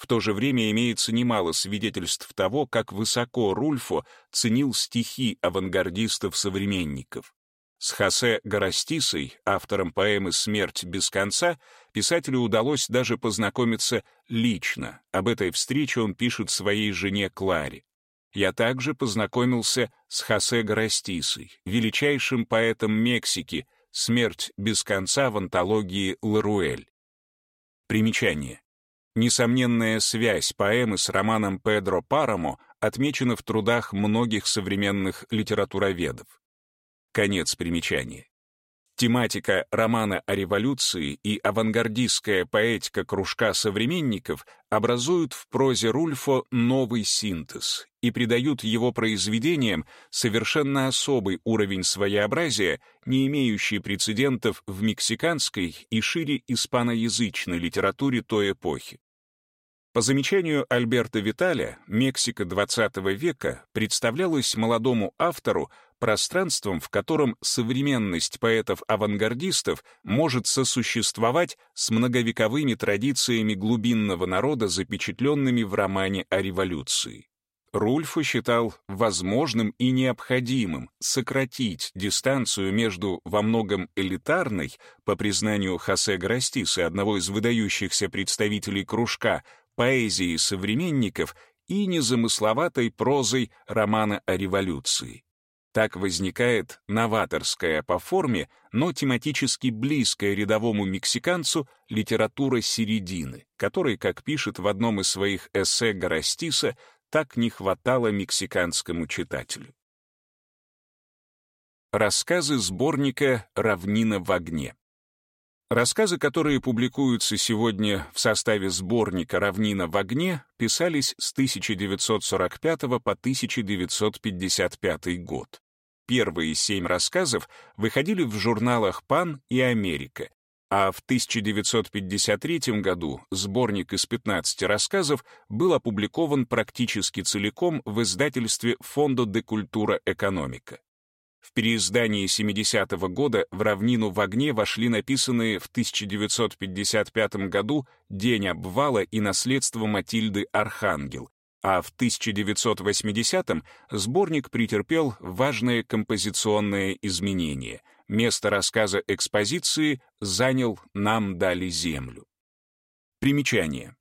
В то же время имеется немало свидетельств того, как высоко Рульфо ценил стихи авангардистов-современников. С Хосе Гарастисой, автором поэмы «Смерть без конца», писателю удалось даже познакомиться лично. Об этой встрече он пишет своей жене Кларе. «Я также познакомился с Хосе Гарастисой, величайшим поэтом Мексики, «Смерть без конца» в антологии «Ларуэль». Примечание. Несомненная связь поэмы с романом Педро Парамо отмечена в трудах многих современных литературоведов. Конец примечания. Тематика романа о революции и авангардистская поэтика кружка современников образуют в прозе Рульфо новый синтез и придают его произведениям совершенно особый уровень своеобразия, не имеющий прецедентов в мексиканской и шире испаноязычной литературе той эпохи. По замечанию Альберта Виталя, Мексика XX века представлялась молодому автору пространством, в котором современность поэтов-авангардистов может сосуществовать с многовековыми традициями глубинного народа, запечатленными в романе о революции. Рульфо считал возможным и необходимым сократить дистанцию между во многом элитарной, по признанию Хосе Грастиса, одного из выдающихся представителей кружка, поэзией современников и незамысловатой прозой романа о революции. Так возникает новаторская по форме, но тематически близкая рядовому мексиканцу литература середины, которой, как пишет в одном из своих эссе Гарастиса, так не хватало мексиканскому читателю. Рассказы сборника «Равнина в огне». Рассказы, которые публикуются сегодня в составе сборника «Равнина в огне», писались с 1945 по 1955 год. Первые семь рассказов выходили в журналах «Пан» и «Америка», а в 1953 году сборник из 15 рассказов был опубликован практически целиком в издательстве Фондо де Культура Экономика. В переиздании 70-го года в «Равнину в огне» вошли написанные в 1955 году «День обвала» и «Наследство Матильды Архангел», а в 1980-м сборник претерпел важное композиционное изменение. Место рассказа экспозиции занял «Нам дали землю». Примечание.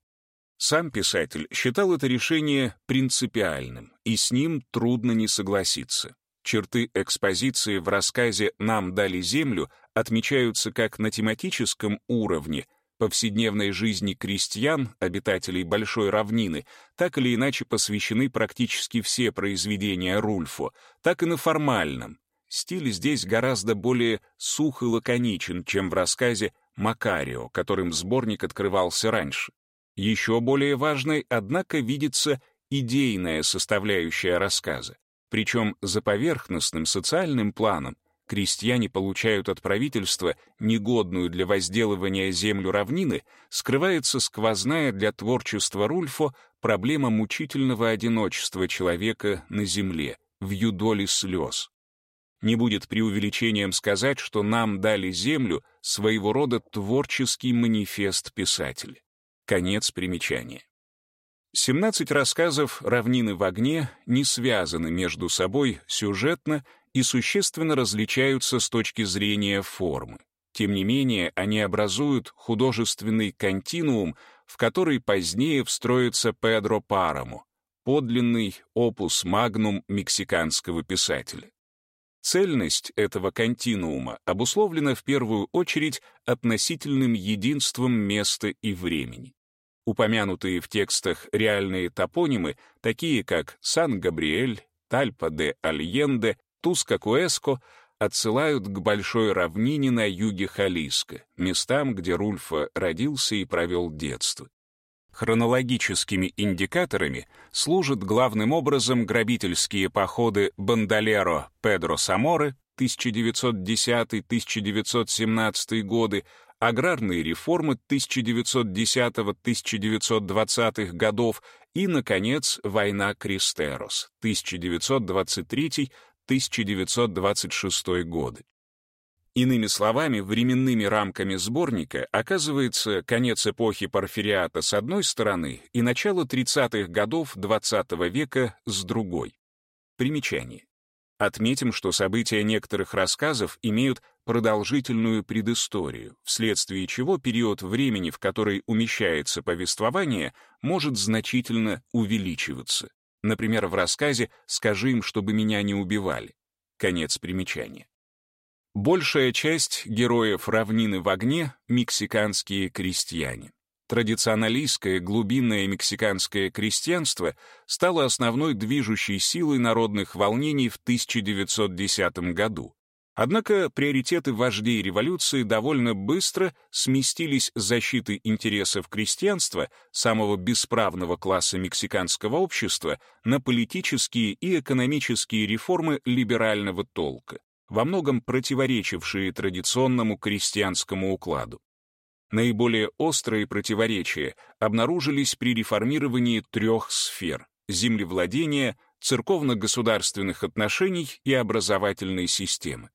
Сам писатель считал это решение принципиальным, и с ним трудно не согласиться. Черты экспозиции в рассказе «Нам дали землю» отмечаются как на тематическом уровне, повседневной жизни крестьян, обитателей Большой равнины, так или иначе посвящены практически все произведения Рульфо, так и на формальном. Стиль здесь гораздо более сух и лаконичен, чем в рассказе «Макарио», которым сборник открывался раньше. Еще более важной, однако, видится идейная составляющая рассказа. Причем за поверхностным социальным планом крестьяне получают от правительства негодную для возделывания землю равнины, скрывается сквозная для творчества Рульфо проблема мучительного одиночества человека на земле, в юдоле слез. Не будет преувеличением сказать, что нам дали землю своего рода творческий манифест писателя. Конец примечания. 17 рассказов «Равнины в огне» не связаны между собой сюжетно и существенно различаются с точки зрения формы. Тем не менее, они образуют художественный континуум, в который позднее встроится Педро Парамо, подлинный опус магнум мексиканского писателя. Цельность этого континуума обусловлена в первую очередь относительным единством места и времени. Упомянутые в текстах реальные топонимы, такие как Сан-Габриэль, Тальпа де Альенде, Туска-Куэско, отсылают к большой равнине на юге Халиска, местам, где Рульфа родился и провел детство. Хронологическими индикаторами служат главным образом грабительские походы бандолеро Педро Саморы 1910-1917 годы, аграрные реформы 1910-1920 годов и, наконец, война Кристерос 1923-1926 годы. Иными словами, временными рамками сборника оказывается конец эпохи Порфириата с одной стороны и начало 30-х годов XX -го века с другой. Примечание. Отметим, что события некоторых рассказов имеют продолжительную предысторию, вследствие чего период времени, в который умещается повествование, может значительно увеличиваться. Например, в рассказе «Скажи им, чтобы меня не убивали». Конец примечания. Большая часть героев «Равнины в огне» — мексиканские крестьяне. Традиционалистское глубинное мексиканское крестьянство стало основной движущей силой народных волнений в 1910 году. Однако приоритеты вождей революции довольно быстро сместились с защиты интересов крестьянства, самого бесправного класса мексиканского общества, на политические и экономические реформы либерального толка во многом противоречившие традиционному крестьянскому укладу. Наиболее острые противоречия обнаружились при реформировании трех сфер — землевладения, церковно-государственных отношений и образовательной системы.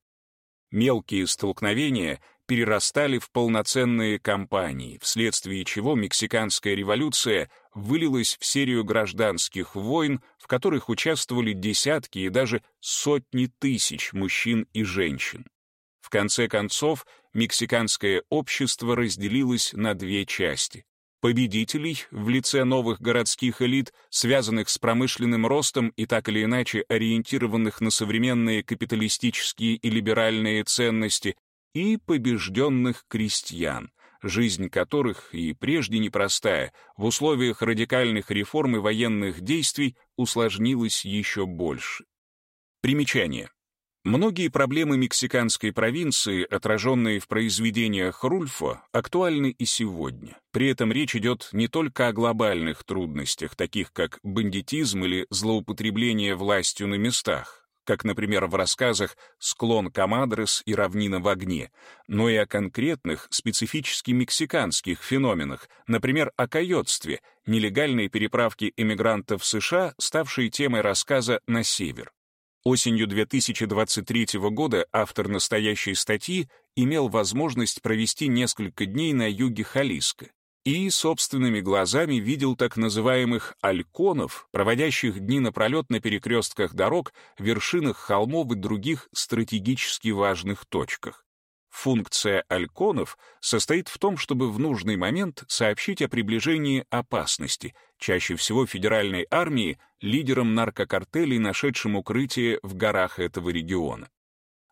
Мелкие столкновения перерастали в полноценные кампании, вследствие чего мексиканская революция вылилась в серию гражданских войн, в которых участвовали десятки и даже сотни тысяч мужчин и женщин. Конце концов, мексиканское общество разделилось на две части. Победителей в лице новых городских элит, связанных с промышленным ростом и так или иначе ориентированных на современные капиталистические и либеральные ценности, и побежденных крестьян, жизнь которых и прежде непростая, в условиях радикальных реформ и военных действий усложнилась еще больше. Примечание. Многие проблемы мексиканской провинции, отраженные в произведениях Рульфо, актуальны и сегодня. При этом речь идет не только о глобальных трудностях, таких как бандитизм или злоупотребление властью на местах, как, например, в рассказах «Склон Камадрес» и «Равнина в огне», но и о конкретных, специфически мексиканских феноменах, например, о койотстве, нелегальной переправке эмигрантов США, ставшей темой рассказа «На север». Осенью 2023 года автор настоящей статьи имел возможность провести несколько дней на юге Халиска и собственными глазами видел так называемых «альконов», проводящих дни напролет на перекрестках дорог, вершинах холмов и других стратегически важных точках. Функция альконов состоит в том, чтобы в нужный момент сообщить о приближении опасности, чаще всего федеральной армии, лидерам наркокартелей, нашедшим укрытие в горах этого региона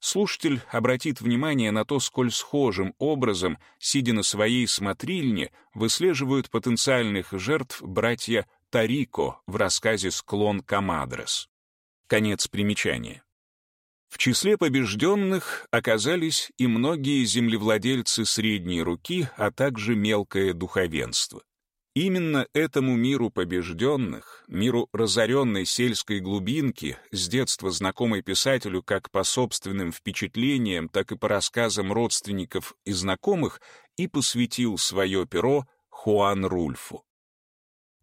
слушатель обратит внимание на то, сколь схожим образом, сидя на своей смотрильне, выслеживают потенциальных жертв братья Тарико в рассказе «Склон Камадрес». Конец примечания. В числе побежденных оказались и многие землевладельцы средней руки, а также мелкое духовенство. Именно этому миру побежденных, миру разоренной сельской глубинки, с детства знакомой писателю как по собственным впечатлениям, так и по рассказам родственников и знакомых, и посвятил свое перо Хуан Рульфу.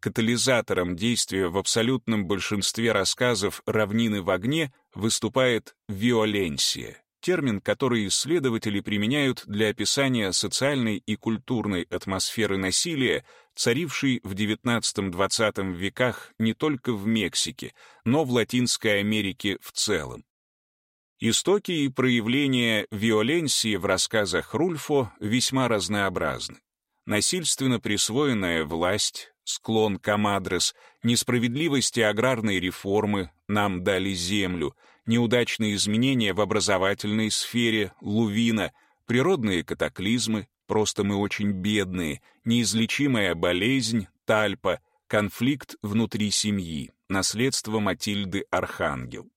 Катализатором действия в абсолютном большинстве рассказов «Равнины в огне» выступает виоленсия, термин, который исследователи применяют для описания социальной и культурной атмосферы насилия, царившей в XIX-XX веках не только в Мексике, но в Латинской Америке в целом. Истоки и проявления виоленсии в рассказах Рульфо весьма разнообразны. Насильственно присвоенная власть, склон Камадрес, несправедливости аграрной реформы, нам дали землю — неудачные изменения в образовательной сфере, лувина, природные катаклизмы, просто мы очень бедные, неизлечимая болезнь, тальпа, конфликт внутри семьи, наследство Матильды Архангел.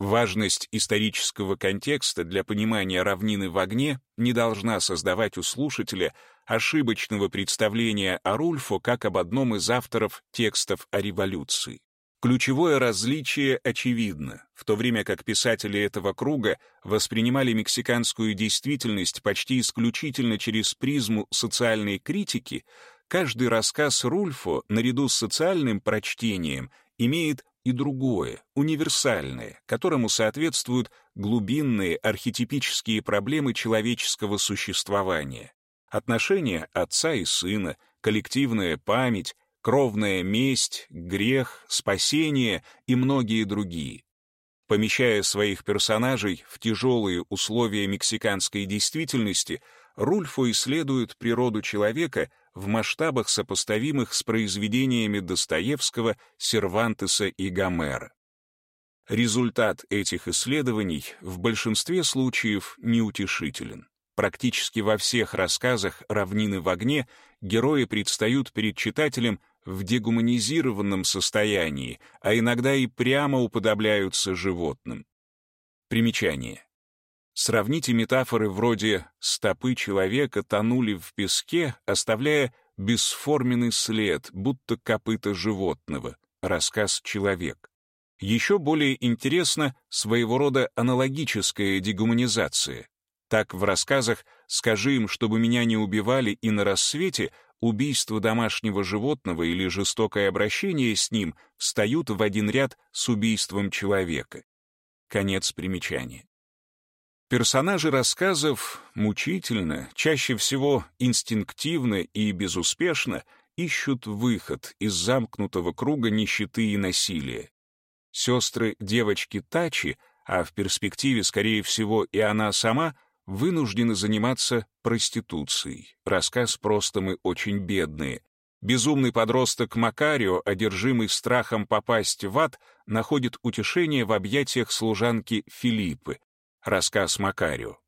Важность исторического контекста для понимания равнины в огне не должна создавать у слушателя ошибочного представления о Рульфо как об одном из авторов текстов о революции. Ключевое различие очевидно, в то время как писатели этого круга воспринимали мексиканскую действительность почти исключительно через призму социальной критики, каждый рассказ Рульфо, наряду с социальным прочтением, имеет и другое, универсальное, которому соответствуют глубинные архетипические проблемы человеческого существования. Отношения отца и сына, коллективная память, кровная месть, грех, спасение и многие другие. Помещая своих персонажей в тяжелые условия мексиканской действительности, Рульфо исследует природу человека в масштабах, сопоставимых с произведениями Достоевского, Сервантеса и Гомера. Результат этих исследований в большинстве случаев неутешителен. Практически во всех рассказах «Равнины в огне» герои предстают перед читателем в дегуманизированном состоянии, а иногда и прямо уподобляются животным. Примечание. Сравните метафоры вроде «стопы человека тонули в песке, оставляя бесформенный след, будто копыта животного» рассказ «Человек». Еще более интересна своего рода аналогическая дегуманизация. Так в рассказах «Скажи им, чтобы меня не убивали» и «На рассвете» убийство домашнего животного или жестокое обращение с ним встают в один ряд с убийством человека. Конец примечания. Персонажи рассказов мучительно, чаще всего инстинктивно и безуспешно ищут выход из замкнутого круга нищеты и насилия. Сестры девочки Тачи, а в перспективе, скорее всего, и она сама, вынуждены заниматься проституцией. Рассказ просто мы очень бедные. Безумный подросток Макарио, одержимый страхом попасть в ад, находит утешение в объятиях служанки Филиппы, Рассказ Макарио.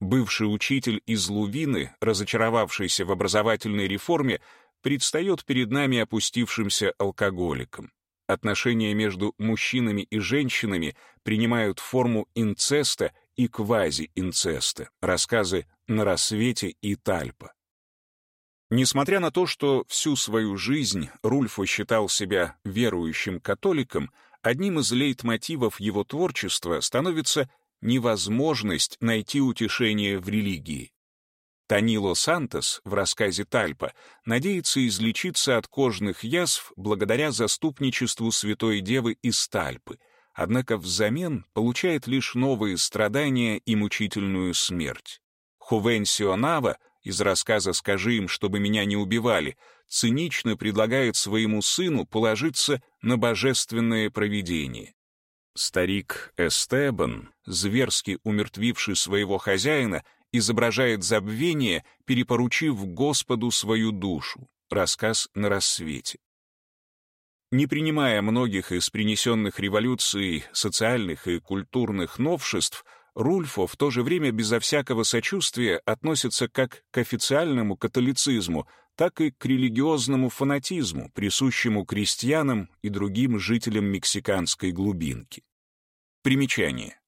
Бывший учитель из Лувины, разочаровавшийся в образовательной реформе, предстает перед нами опустившимся алкоголиком. Отношения между мужчинами и женщинами принимают форму инцеста и квази-инцеста, рассказы «На рассвете» и «Тальпа». Несмотря на то, что всю свою жизнь Рульфо считал себя верующим католиком, одним из лейтмотивов его творчества становится невозможность найти утешение в религии. Танило Сантос в рассказе «Тальпа» надеется излечиться от кожных язв благодаря заступничеству Святой Девы из Тальпы, однако взамен получает лишь новые страдания и мучительную смерть. Хувенсио Нава из рассказа «Скажи им, чтобы меня не убивали» цинично предлагает своему сыну положиться на божественное провидение. Старик Эстебан, зверски умертвивший своего хозяина, изображает забвение, перепоручив Господу свою душу. Рассказ на рассвете. Не принимая многих из принесенных революцией социальных и культурных новшеств, Рульфо в то же время безо всякого сочувствия относится как к официальному католицизму, так и к религиозному фанатизму, присущему крестьянам и другим жителям мексиканской глубинки. Примечание.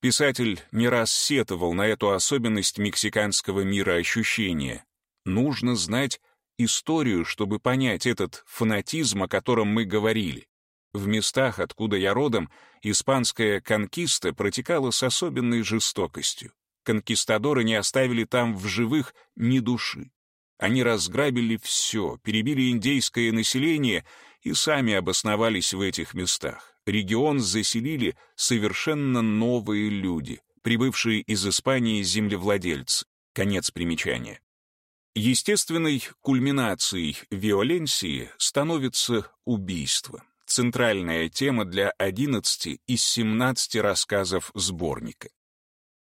Писатель не раз сетовал на эту особенность мексиканского мира ощущения. Нужно знать историю, чтобы понять этот фанатизм, о котором мы говорили. В местах, откуда я родом, испанская конкиста протекала с особенной жестокостью. Конкистадоры не оставили там в живых ни души. Они разграбили все, перебили индейское население и сами обосновались в этих местах. Регион заселили совершенно новые люди, прибывшие из Испании землевладельцы. Конец примечания. Естественной кульминацией виоленции становится убийство. Центральная тема для 11 из 17 рассказов сборника.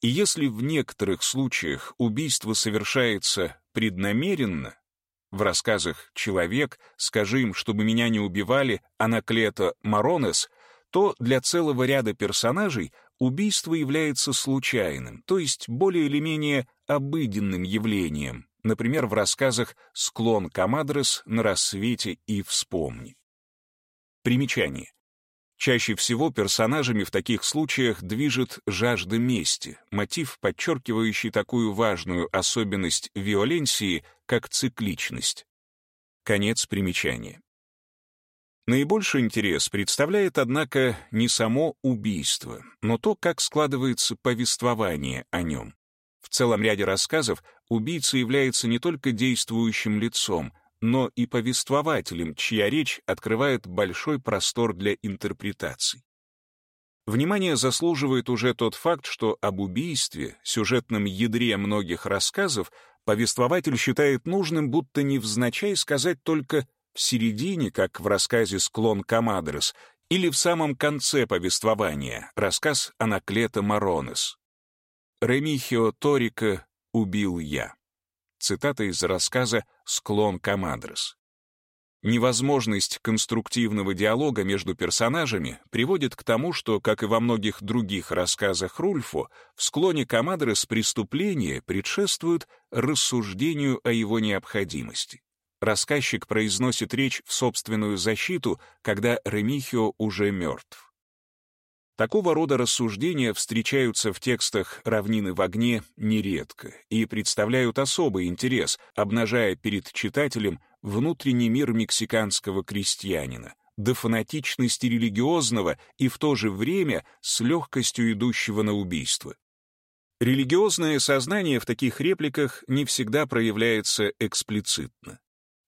И если в некоторых случаях убийство совершается преднамеренно, в рассказах «Человек», «Скажи им, чтобы меня не убивали», «Анаклета Маронес», то для целого ряда персонажей убийство является случайным, то есть более или менее обыденным явлением, например, в рассказах «Склон Камадрес», «На рассвете» и «Вспомни». Примечание. Чаще всего персонажами в таких случаях движет жажда мести, мотив, подчеркивающий такую важную особенность виоленсии, как цикличность. Конец примечания. Наибольший интерес представляет, однако, не само убийство, но то, как складывается повествование о нем. В целом ряде рассказов убийца является не только действующим лицом, но и повествователем, чья речь открывает большой простор для интерпретаций. Внимание заслуживает уже тот факт, что об убийстве, сюжетном ядре многих рассказов, повествователь считает нужным будто невзначай сказать только в середине, как в рассказе «Склон Камадрес», или в самом конце повествования, рассказ Анаклета Маронес. «Ремихио Торика убил я». Цитата из рассказа «Склон Камадрес». Невозможность конструктивного диалога между персонажами приводит к тому, что, как и во многих других рассказах Рульфо, в «Склоне Камадрес» преступление предшествует рассуждению о его необходимости. Рассказчик произносит речь в собственную защиту, когда Ремихио уже мертв. Такого рода рассуждения встречаются в текстах «Равнины в огне» нередко и представляют особый интерес, обнажая перед читателем внутренний мир мексиканского крестьянина, до фанатичности религиозного и в то же время с легкостью идущего на убийство. Религиозное сознание в таких репликах не всегда проявляется эксплицитно.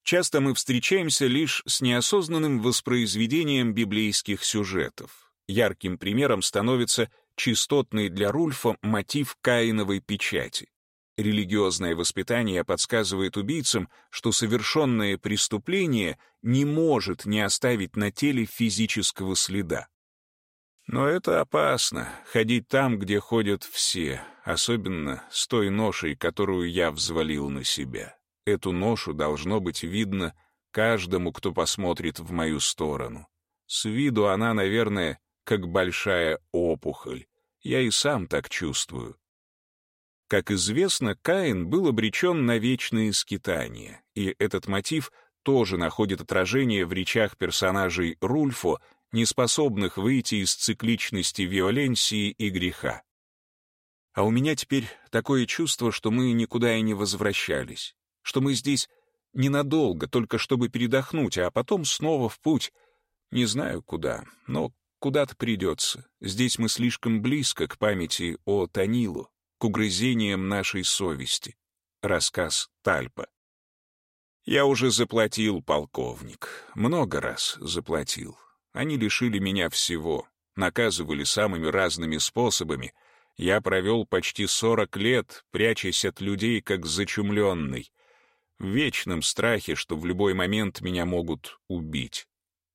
Часто мы встречаемся лишь с неосознанным воспроизведением библейских сюжетов. Ярким примером становится частотный для Рульфа мотив Каиновой печати. Религиозное воспитание подсказывает убийцам, что совершенное преступление не может не оставить на теле физического следа. Но это опасно — ходить там, где ходят все, особенно с той ношей, которую я взвалил на себя. Эту ношу должно быть видно каждому, кто посмотрит в мою сторону. С виду она, наверное, как большая опухоль. Я и сам так чувствую. Как известно, Каин был обречен на вечные скитания, и этот мотив тоже находит отражение в речах персонажей Рульфо, неспособных выйти из цикличности виоленсии и греха. А у меня теперь такое чувство, что мы никуда и не возвращались что мы здесь ненадолго, только чтобы передохнуть, а потом снова в путь. Не знаю куда, но куда-то придется. Здесь мы слишком близко к памяти о Танилу, к угрызениям нашей совести. Рассказ Тальпа. Я уже заплатил, полковник, много раз заплатил. Они лишили меня всего, наказывали самыми разными способами. Я провел почти сорок лет, прячась от людей, как зачумленный в вечном страхе, что в любой момент меня могут убить.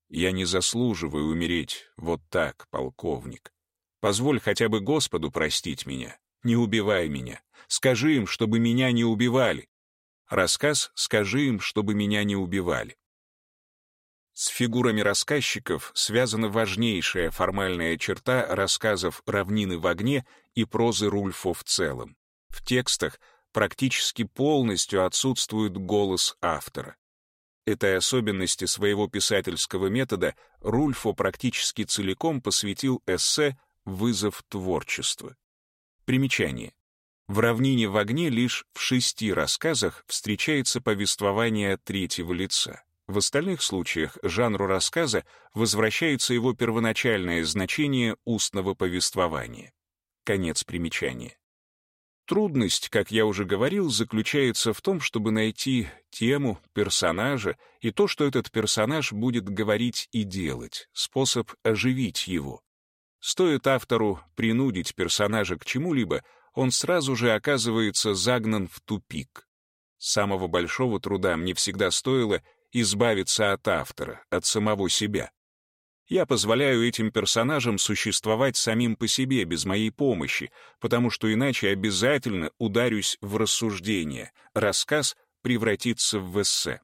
Я не заслуживаю умереть вот так, полковник. Позволь хотя бы Господу простить меня. Не убивай меня. Скажи им, чтобы меня не убивали. Рассказ «Скажи им, чтобы меня не убивали». С фигурами рассказчиков связана важнейшая формальная черта рассказов «Равнины в огне» и прозы Рульфо в целом. В текстах — практически полностью отсутствует голос автора. Этой особенности своего писательского метода Рульфо практически целиком посвятил эссе «Вызов творчества». Примечание. В «Равнине в огне» лишь в шести рассказах встречается повествование третьего лица. В остальных случаях жанру рассказа возвращается его первоначальное значение устного повествования. Конец примечания. Трудность, как я уже говорил, заключается в том, чтобы найти тему, персонажа и то, что этот персонаж будет говорить и делать, способ оживить его. Стоит автору принудить персонажа к чему-либо, он сразу же оказывается загнан в тупик. Самого большого труда мне всегда стоило избавиться от автора, от самого себя. Я позволяю этим персонажам существовать самим по себе, без моей помощи, потому что иначе обязательно ударюсь в рассуждение. Рассказ превратится в эссе.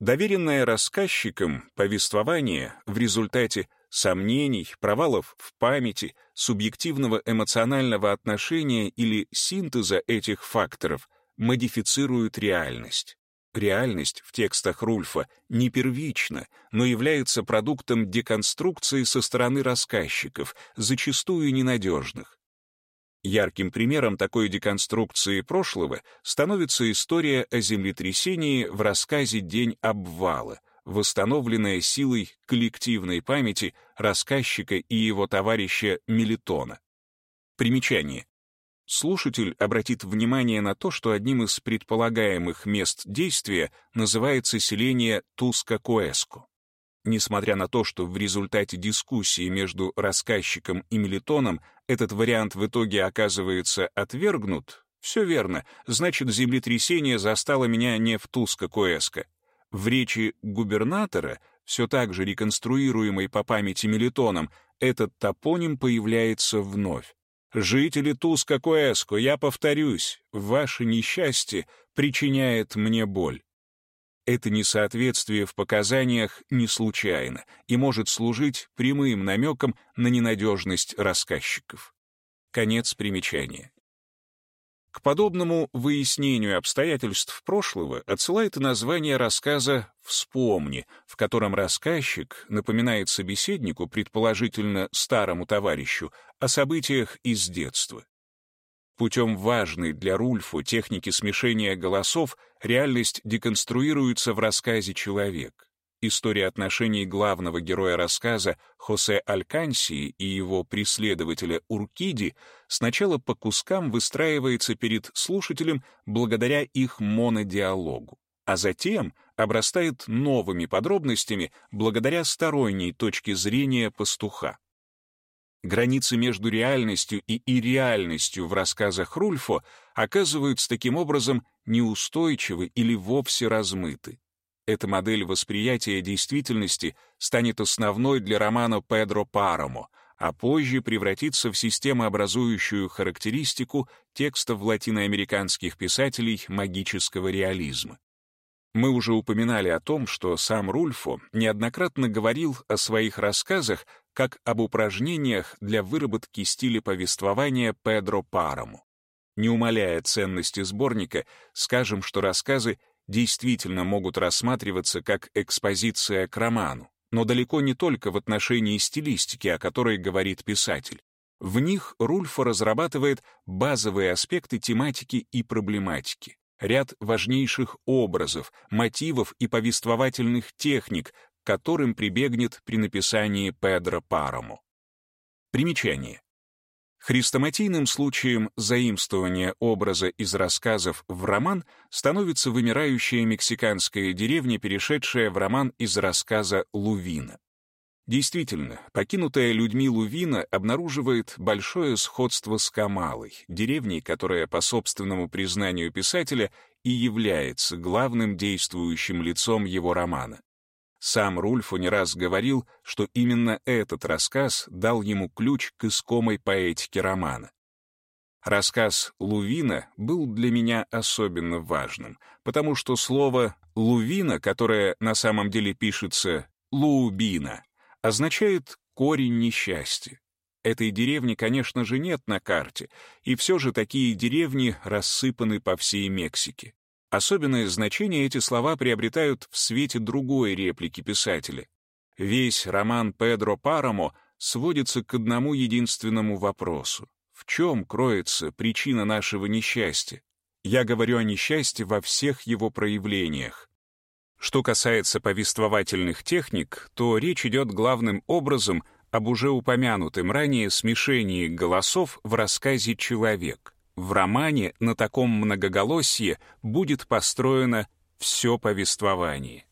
Доверенное рассказчикам повествование в результате сомнений, провалов в памяти, субъективного эмоционального отношения или синтеза этих факторов модифицируют реальность. Реальность в текстах Рульфа не первична, но является продуктом деконструкции со стороны рассказчиков, зачастую ненадежных. Ярким примером такой деконструкции прошлого становится история о землетрясении в рассказе «День обвала», восстановленная силой коллективной памяти рассказчика и его товарища Мелитона. Примечание. Слушатель обратит внимание на то, что одним из предполагаемых мест действия называется селение Туска-Коэско. Несмотря на то, что в результате дискуссии между рассказчиком и Мелитоном этот вариант в итоге оказывается отвергнут, все верно, значит, землетрясение застало меня не в Туско-Коэско. В речи губернатора, все так же реконструируемой по памяти Мелитоном, этот топоним появляется вновь. «Жители Туска-Коэско, я повторюсь, ваше несчастье причиняет мне боль». Это несоответствие в показаниях не случайно и может служить прямым намеком на ненадежность рассказчиков. Конец примечания. К подобному выяснению обстоятельств прошлого отсылает название рассказа «Вспомни», в котором рассказчик напоминает собеседнику, предположительно старому товарищу, о событиях из детства. Путем важной для Рульфу техники смешения голосов реальность деконструируется в рассказе «Человек». История отношений главного героя рассказа Хосе Алькансии и его преследователя Уркиди сначала по кускам выстраивается перед слушателем благодаря их монодиалогу, а затем обрастает новыми подробностями благодаря сторонней точке зрения пастуха. Границы между реальностью и ирреальностью в рассказах Рульфо оказываются таким образом неустойчивы или вовсе размыты. Эта модель восприятия действительности станет основной для романа Педро Парамо, а позже превратится в системообразующую характеристику текстов латиноамериканских писателей магического реализма. Мы уже упоминали о том, что сам Рульфо неоднократно говорил о своих рассказах как об упражнениях для выработки стиля повествования Педро Параму. Не умаляя ценности сборника, скажем, что рассказы действительно могут рассматриваться как экспозиция к роману, но далеко не только в отношении стилистики, о которой говорит писатель. В них Рульфо разрабатывает базовые аспекты тематики и проблематики ряд важнейших образов, мотивов и повествовательных техник, к которым прибегнет при написании Педро Парому. Примечание. Хрестоматийным случаем заимствования образа из рассказов в роман становится вымирающая мексиканская деревня, перешедшая в роман из рассказа Лувина. Действительно, покинутая людьми Лувина обнаруживает большое сходство с Камалой, деревней, которая, по собственному признанию писателя, и является главным действующим лицом его романа. Сам Рульфо не раз говорил, что именно этот рассказ дал ему ключ к искомой поэтике романа. Рассказ Лувина был для меня особенно важным, потому что слово «лувина», которое на самом деле пишется «луубина», означает корень несчастья. Этой деревни, конечно же, нет на карте, и все же такие деревни рассыпаны по всей Мексике. Особенное значение эти слова приобретают в свете другой реплики писателя. Весь роман Педро Парамо сводится к одному единственному вопросу. В чем кроется причина нашего несчастья? Я говорю о несчастье во всех его проявлениях. Что касается повествовательных техник, то речь идет главным образом об уже упомянутом ранее смешении голосов в рассказе «Человек». В романе на таком многоголосье будет построено все повествование.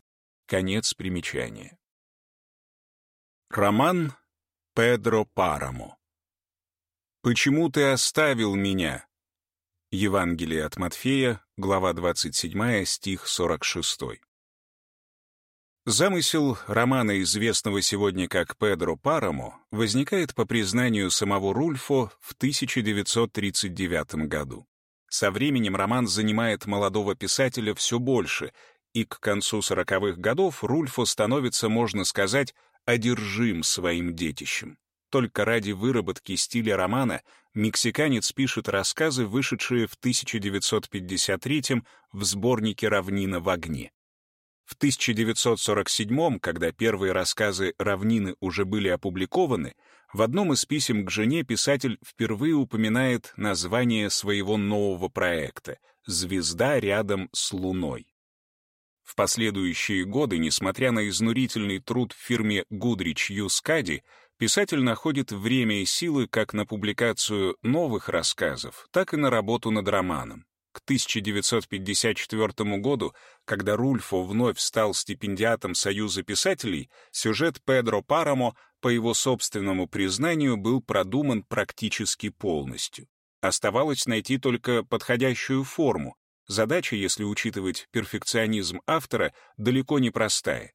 Конец примечания. Роман Педро Парамо. «Почему ты оставил меня?» Евангелие от Матфея, глава 27, стих 46. Замысел романа, известного сегодня как «Педро Парамо», возникает по признанию самого Рульфо в 1939 году. Со временем роман занимает молодого писателя все больше, и к концу 40-х годов Рульфо становится, можно сказать, одержим своим детищем. Только ради выработки стиля романа мексиканец пишет рассказы, вышедшие в 1953 в сборнике «Равнина в огне». В 1947 когда первые рассказы «Равнины» уже были опубликованы, в одном из писем к жене писатель впервые упоминает название своего нового проекта «Звезда рядом с Луной». В последующие годы, несмотря на изнурительный труд в фирме Гудрич Юскади, писатель находит время и силы как на публикацию новых рассказов, так и на работу над романом. К 1954 году, когда Рульфо вновь стал стипендиатом Союза писателей, сюжет Педро Парамо, по его собственному признанию, был продуман практически полностью. Оставалось найти только подходящую форму. Задача, если учитывать перфекционизм автора, далеко не простая.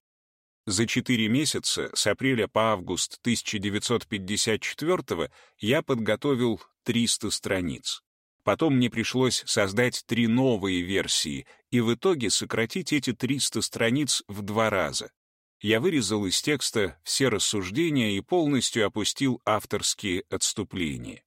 За четыре месяца, с апреля по август 1954 я подготовил 300 страниц. Потом мне пришлось создать три новые версии и в итоге сократить эти 300 страниц в два раза. Я вырезал из текста все рассуждения и полностью опустил авторские отступления.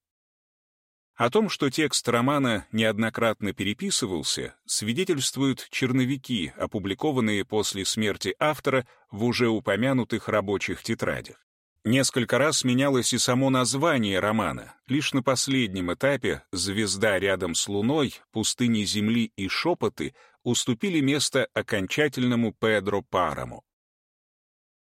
О том, что текст романа неоднократно переписывался, свидетельствуют черновики, опубликованные после смерти автора в уже упомянутых рабочих тетрадях. Несколько раз менялось и само название романа. Лишь на последнем этапе «Звезда рядом с Луной», «Пустыни Земли» и «Шепоты» уступили место окончательному Педро Параму.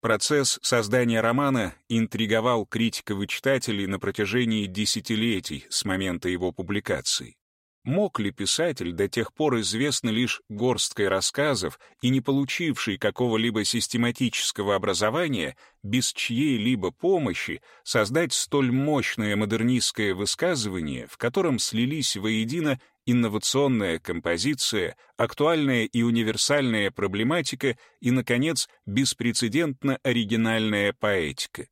Процесс создания романа интриговал критиков и читателей на протяжении десятилетий с момента его публикации. Мог ли писатель, до тех пор известный лишь горсткой рассказов и не получивший какого-либо систематического образования, без чьей-либо помощи создать столь мощное модернистское высказывание, в котором слились воедино инновационная композиция, актуальная и универсальная проблематика и, наконец, беспрецедентно оригинальная поэтика?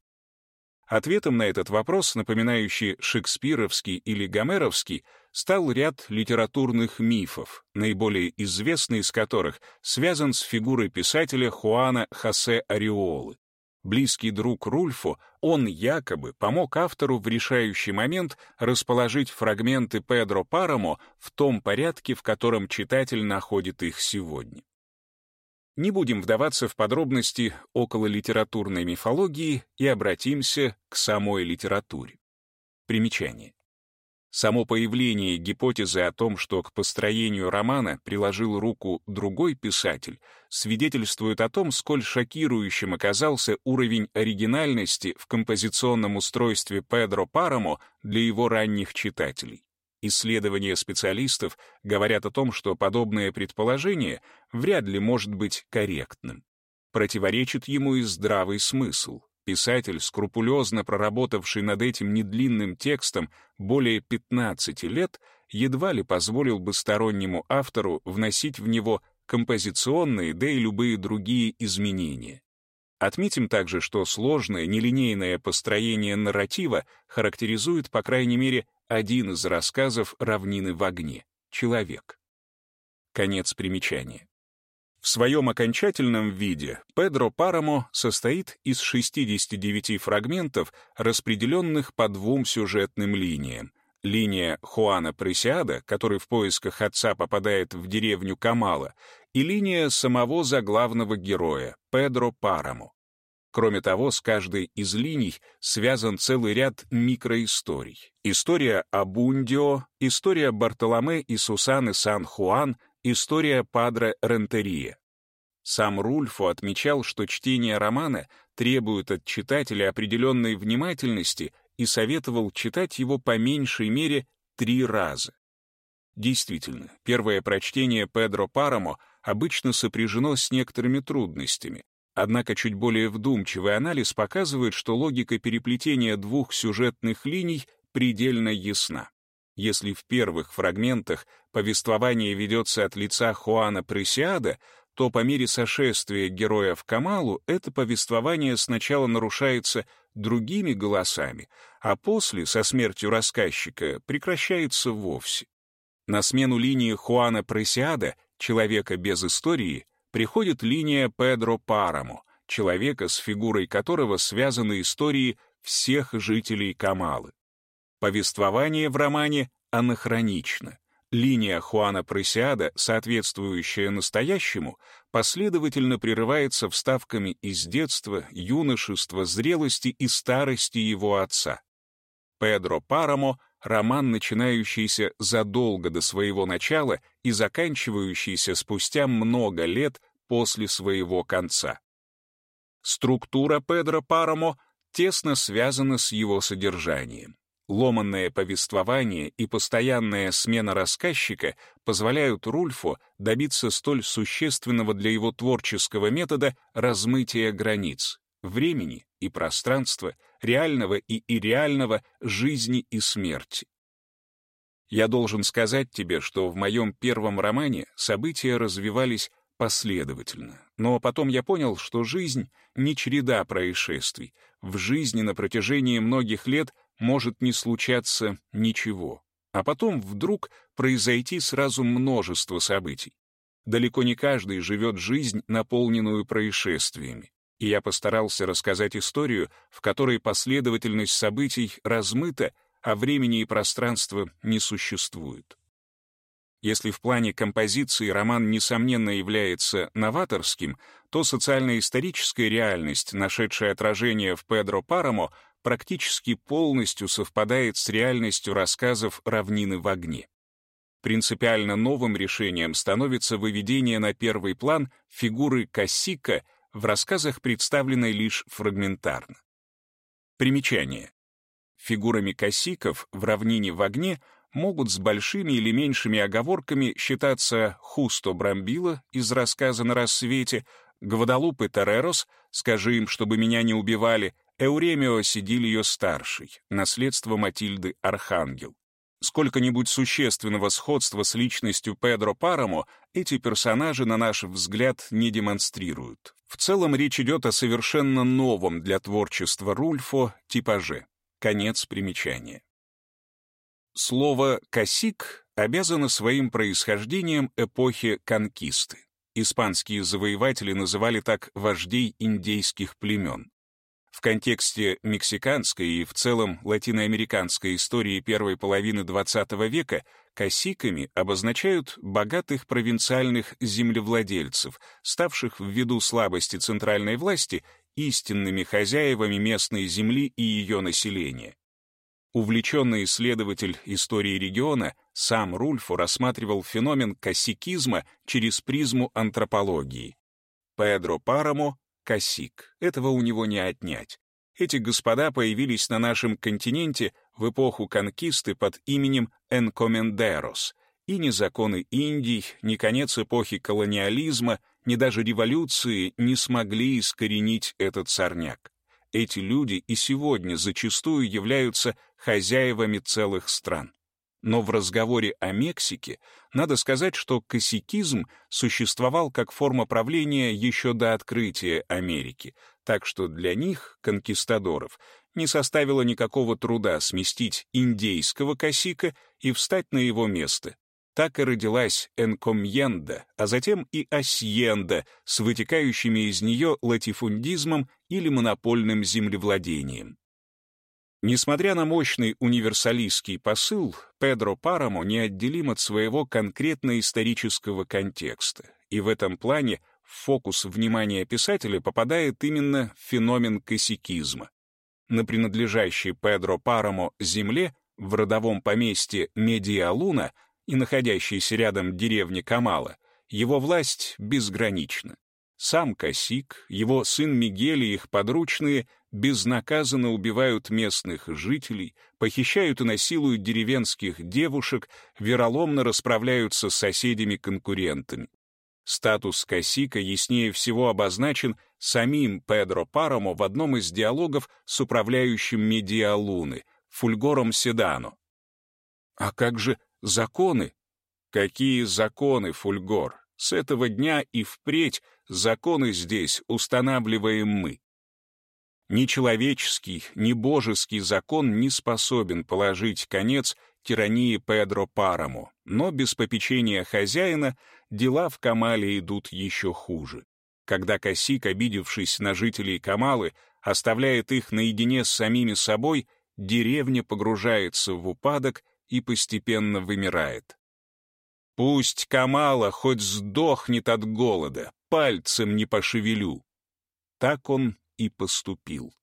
Ответом на этот вопрос, напоминающий шекспировский или гомеровский, стал ряд литературных мифов, наиболее известный из которых связан с фигурой писателя Хуана Хосе Ариолы. Близкий друг Рульфо, он якобы помог автору в решающий момент расположить фрагменты Педро Парамо в том порядке, в котором читатель находит их сегодня. Не будем вдаваться в подробности около литературной мифологии и обратимся к самой литературе. Примечание. Само появление гипотезы о том, что к построению романа приложил руку другой писатель, свидетельствует о том, сколь шокирующим оказался уровень оригинальности в композиционном устройстве Педро Парамо для его ранних читателей. Исследования специалистов говорят о том, что подобное предположение вряд ли может быть корректным. Противоречит ему и здравый смысл. Писатель, скрупулезно проработавший над этим недлинным текстом более 15 лет, едва ли позволил бы стороннему автору вносить в него композиционные, да и любые другие изменения. Отметим также, что сложное нелинейное построение нарратива характеризует, по крайней мере, один из рассказов «Равнины в огне» — «Человек». Конец примечания. В своем окончательном виде Педро Парамо состоит из 69 фрагментов, распределенных по двум сюжетным линиям. Линия Хуана Пресиада, который в поисках отца попадает в деревню Камала, и линия самого заглавного героя, Педро Парамо. Кроме того, с каждой из линий связан целый ряд микроисторий. История Абундио, история Бартоломе и Сусаны Сан-Хуан, история Падре Рентерия. Сам Рульфо отмечал, что чтение романа требует от читателя определенной внимательности и советовал читать его по меньшей мере три раза. Действительно, первое прочтение Педро Парамо обычно сопряжено с некоторыми трудностями, Однако чуть более вдумчивый анализ показывает, что логика переплетения двух сюжетных линий предельно ясна. Если в первых фрагментах повествование ведется от лица Хуана Пресиада, то по мере сошествия героя в Камалу это повествование сначала нарушается другими голосами, а после, со смертью рассказчика, прекращается вовсе. На смену линии Хуана Пресиада, человека без истории, приходит линия Педро Парамо, человека, с фигурой которого связаны истории всех жителей Камалы. Повествование в романе анахронично. Линия Хуана Пресиада, соответствующая настоящему, последовательно прерывается вставками из детства, юношества, зрелости и старости его отца. Педро Парамо — роман, начинающийся задолго до своего начала и заканчивающийся спустя много лет после своего конца. Структура Педро Парамо тесно связана с его содержанием. Ломанное повествование и постоянная смена рассказчика позволяют Рульфу добиться столь существенного для его творческого метода размытия границ времени и пространства, реального и ирреального, жизни и смерти. Я должен сказать тебе, что в моем первом романе события развивались последовательно, но потом я понял, что жизнь — не череда происшествий. В жизни на протяжении многих лет может не случаться ничего, а потом вдруг произойти сразу множество событий. Далеко не каждый живет жизнь, наполненную происшествиями, и я постарался рассказать историю, в которой последовательность событий размыта, а времени и пространства не существует. Если в плане композиции роман, несомненно, является новаторским, то социально-историческая реальность, нашедшая отражение в Педро Парамо, практически полностью совпадает с реальностью рассказов «Равнины в огне». Принципиально новым решением становится выведение на первый план фигуры Косика в рассказах, представленной лишь фрагментарно. Примечание. Фигурами косиков в равнине в огне могут с большими или меньшими оговорками считаться Хусто Брамбила из рассказа «На рассвете», Гвадалупы Терерос «Скажи им, чтобы меня не убивали», Эуремио Сидильо-старший, наследство Матильды Архангел. Сколько-нибудь существенного сходства с личностью Педро Парамо эти персонажи, на наш взгляд, не демонстрируют. В целом речь идет о совершенно новом для творчества Рульфо типаже. Конец примечания. Слово «косик» обязано своим происхождением эпохи конкисты. Испанские завоеватели называли так вождей индейских племен. В контексте мексиканской и в целом латиноамериканской истории первой половины XX века косиками обозначают богатых провинциальных землевладельцев, ставших ввиду слабости центральной власти истинными хозяевами местной земли и ее населения. Увлеченный исследователь истории региона, сам Рульфо рассматривал феномен косикизма через призму антропологии. Педро Парамо — косик, этого у него не отнять. Эти господа появились на нашем континенте в эпоху конкисты под именем Энкомендерос, и ни законы Индии, ни конец эпохи колониализма, ни даже революции не смогли искоренить этот сорняк. Эти люди и сегодня зачастую являются хозяевами целых стран. Но в разговоре о Мексике надо сказать, что косикизм существовал как форма правления еще до открытия Америки, так что для них, конкистадоров, не составило никакого труда сместить индейского косика и встать на его место. Так и родилась энкомьенда, а затем и асьенда с вытекающими из нее латифундизмом или монопольным землевладением. Несмотря на мощный универсалистский посыл, Педро Парамо неотделим от своего конкретно-исторического контекста, и в этом плане в фокус внимания писателя попадает именно феномен косикизма. На принадлежащей Педро Парамо земле в родовом поместье Медиалуна и находящейся рядом деревне Камала его власть безгранична. Сам Косик, его сын Мигель и их подручные безнаказанно убивают местных жителей, похищают и насилуют деревенских девушек, вероломно расправляются с соседями-конкурентами. Статус Косика яснее всего обозначен самим Педро Парамо в одном из диалогов с управляющим Медиалуны, Фульгором Седано. А как же законы? Какие законы, Фульгор? С этого дня и впредь законы здесь устанавливаем мы. Ни человеческий, ни божеский закон не способен положить конец тирании Педро Параму, но без попечения хозяина дела в Камале идут еще хуже. Когда Косик, обидевшись на жителей Камалы, оставляет их наедине с самими собой, деревня погружается в упадок и постепенно вымирает. Пусть Камала хоть сдохнет от голода, пальцем не пошевелю. Так он и поступил.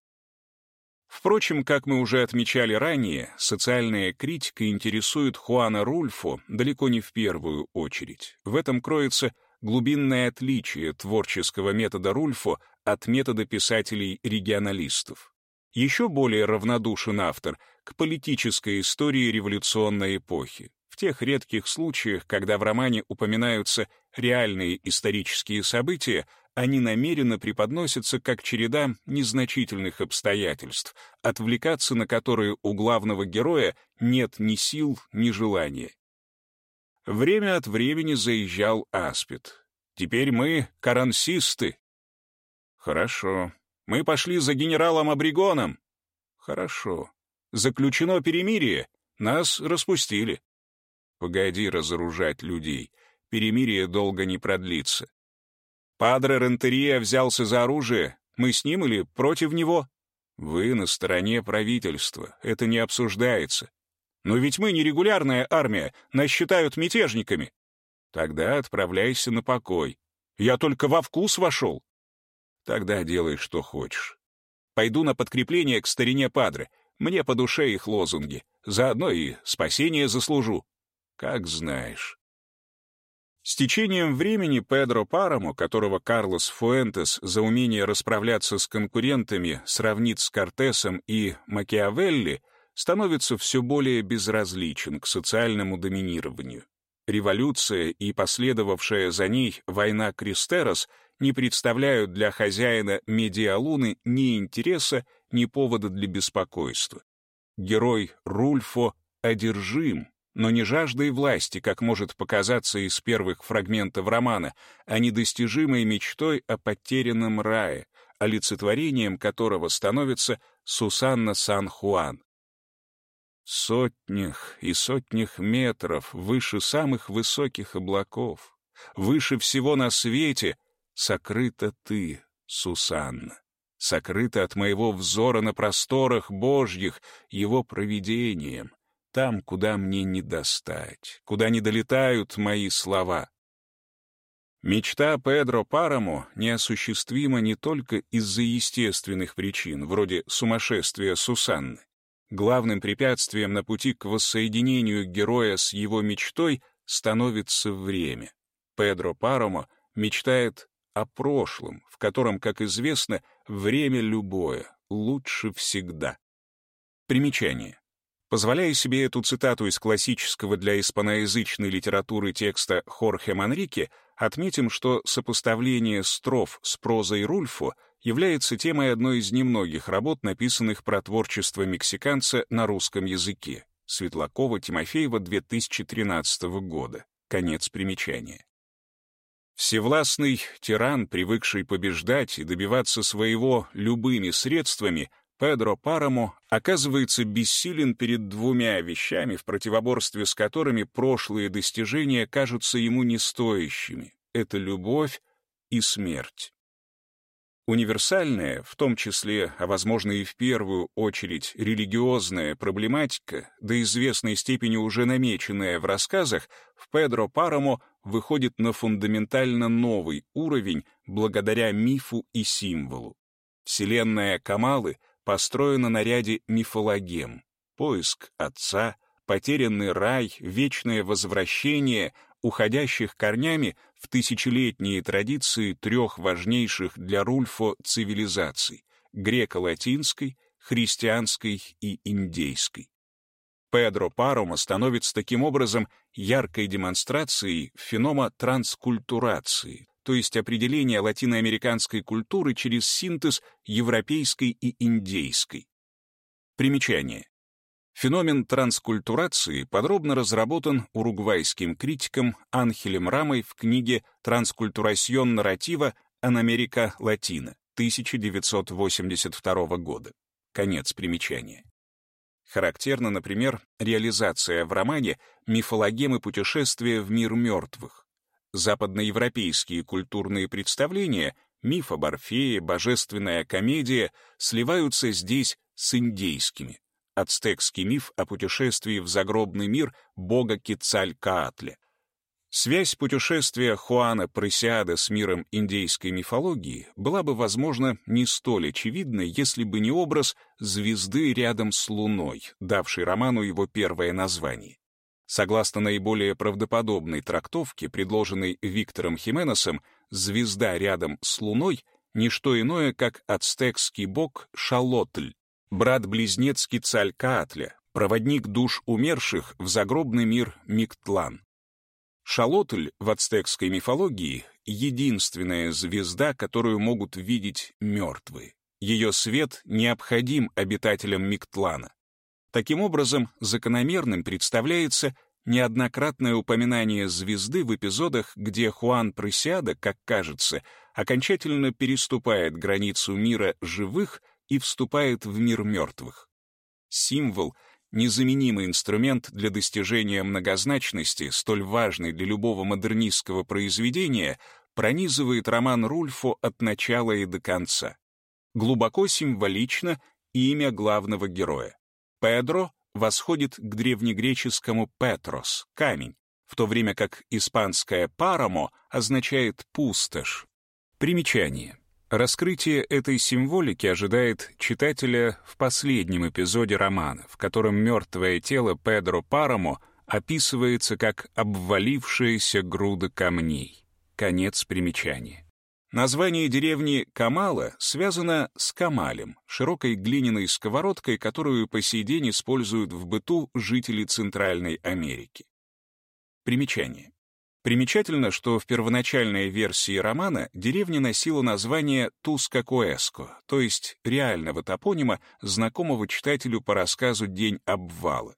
Впрочем, как мы уже отмечали ранее, социальная критика интересует Хуана Рульфо далеко не в первую очередь. В этом кроется глубинное отличие творческого метода Рульфо от метода писателей-регионалистов. Еще более равнодушен автор к политической истории революционной эпохи. В тех редких случаях, когда в романе упоминаются реальные исторические события, они намеренно преподносятся как череда незначительных обстоятельств, отвлекаться на которые у главного героя нет ни сил, ни желания. Время от времени заезжал Аспид. Теперь мы карансисты. Хорошо. Мы пошли за генералом Абригоном. Хорошо. Заключено перемирие. Нас распустили. Погоди разоружать людей. Перемирие долго не продлится. Падре Рентерия взялся за оружие. Мы с ним или против него? Вы на стороне правительства. Это не обсуждается. Но ведь мы не регулярная армия. Нас считают мятежниками. Тогда отправляйся на покой. Я только во вкус вошел. Тогда делай, что хочешь. Пойду на подкрепление к старине Падре. Мне по душе их лозунги. Заодно и спасение заслужу. Как знаешь. С течением времени Педро Парамо, которого Карлос Фуэнтес за умение расправляться с конкурентами сравнит с Кортесом и Макиавелли, становится все более безразличен к социальному доминированию. Революция и последовавшая за ней война Кристерос не представляют для хозяина Медиалуны ни интереса, ни повода для беспокойства. Герой Рульфо одержим, но не жаждой власти, как может показаться из первых фрагментов романа, а недостижимой мечтой о потерянном рае, олицетворением которого становится Сусанна Сан-Хуан. Сотнях и сотнях метров выше самых высоких облаков, выше всего на свете, сокрыта ты, Сусанна, сокрыта от моего взора на просторах Божьих его провидением, там, куда мне не достать, куда не долетают мои слова. Мечта Педро Парамо неосуществима не только из-за естественных причин, вроде сумасшествия Сусанны. Главным препятствием на пути к воссоединению героя с его мечтой становится время. Педро Парамо мечтает о прошлом, в котором, как известно, время любое, лучше всегда. Примечание. Позволяя себе эту цитату из классического для испаноязычной литературы текста Хорхе Манрике, отметим, что сопоставление строф с прозой Рульфо является темой одной из немногих работ, написанных про творчество мексиканца на русском языке. Светлакова Тимофеева 2013 года. Конец примечания. Всевластный тиран, привыкший побеждать и добиваться своего любыми средствами, Педро Парамо оказывается бессилен перед двумя вещами, в противоборстве с которыми прошлые достижения кажутся ему нестоящими — это любовь и смерть. Универсальная, в том числе, а возможно и в первую очередь, религиозная проблематика, до известной степени уже намеченная в рассказах, в Педро Парамо выходит на фундаментально новый уровень благодаря мифу и символу. Вселенная Камалы построена на ряде мифологем. Поиск отца, потерянный рай, вечное возвращение, уходящих корнями в тысячелетние традиции трех важнейших для Рульфо цивилизаций — греко-латинской, христианской и индейской. Педро Парома становится таким образом яркой демонстрацией фенома транскультурации, то есть определение латиноамериканской культуры через синтез европейской и индейской. Примечание. Феномен транскультурации подробно разработан уругвайским критиком Анхелем Рамой в книге «Транскультурасьон нарратива Ан Америка Латина» 1982 года. Конец примечания. Характерна, например, реализация в романе мифологемы путешествия в мир мертвых западноевропейские культурные представления миф об Орфее, божественная комедия сливаются здесь с индейскими. Ацтекский миф о путешествии в загробный мир бога Кецалькаатля. Связь путешествия Хуана Пресиада с миром индейской мифологии была бы, возможно, не столь очевидной, если бы не образ звезды рядом с Луной, давший роману его первое название. Согласно наиболее правдоподобной трактовке, предложенной Виктором Хименесом, звезда рядом с Луной — не что иное, как ацтекский бог Шалотль, брат-близнец Кицалькаатля, проводник душ умерших в загробный мир Миктлан. Шалотль в ацтекской мифологии — единственная звезда, которую могут видеть мертвые. Ее свет необходим обитателям Миктлана. Таким образом, закономерным представляется неоднократное упоминание звезды в эпизодах, где Хуан Прысиада, как кажется, окончательно переступает границу мира живых и вступает в мир мертвых. Символ — незаменимый инструмент для достижения многозначности, столь важный для любого модернистского произведения, пронизывает роман Рульфо от начала и до конца. Глубоко символично имя главного героя. Педро восходит к древнегреческому «петрос» — камень, в то время как испанское «парамо» означает «пустошь». Примечание. Раскрытие этой символики ожидает читателя в последнем эпизоде романа, в котором мертвое тело Педро Парамо описывается как обвалившаяся груда камней. Конец примечания. Название деревни Камала связано с камалем, широкой глиняной сковородкой, которую по сей день используют в быту жители Центральной Америки. Примечание. Примечательно, что в первоначальной версии романа деревня носила название Туска-Куэско, то есть реального топонима, знакомого читателю по рассказу «День обвала».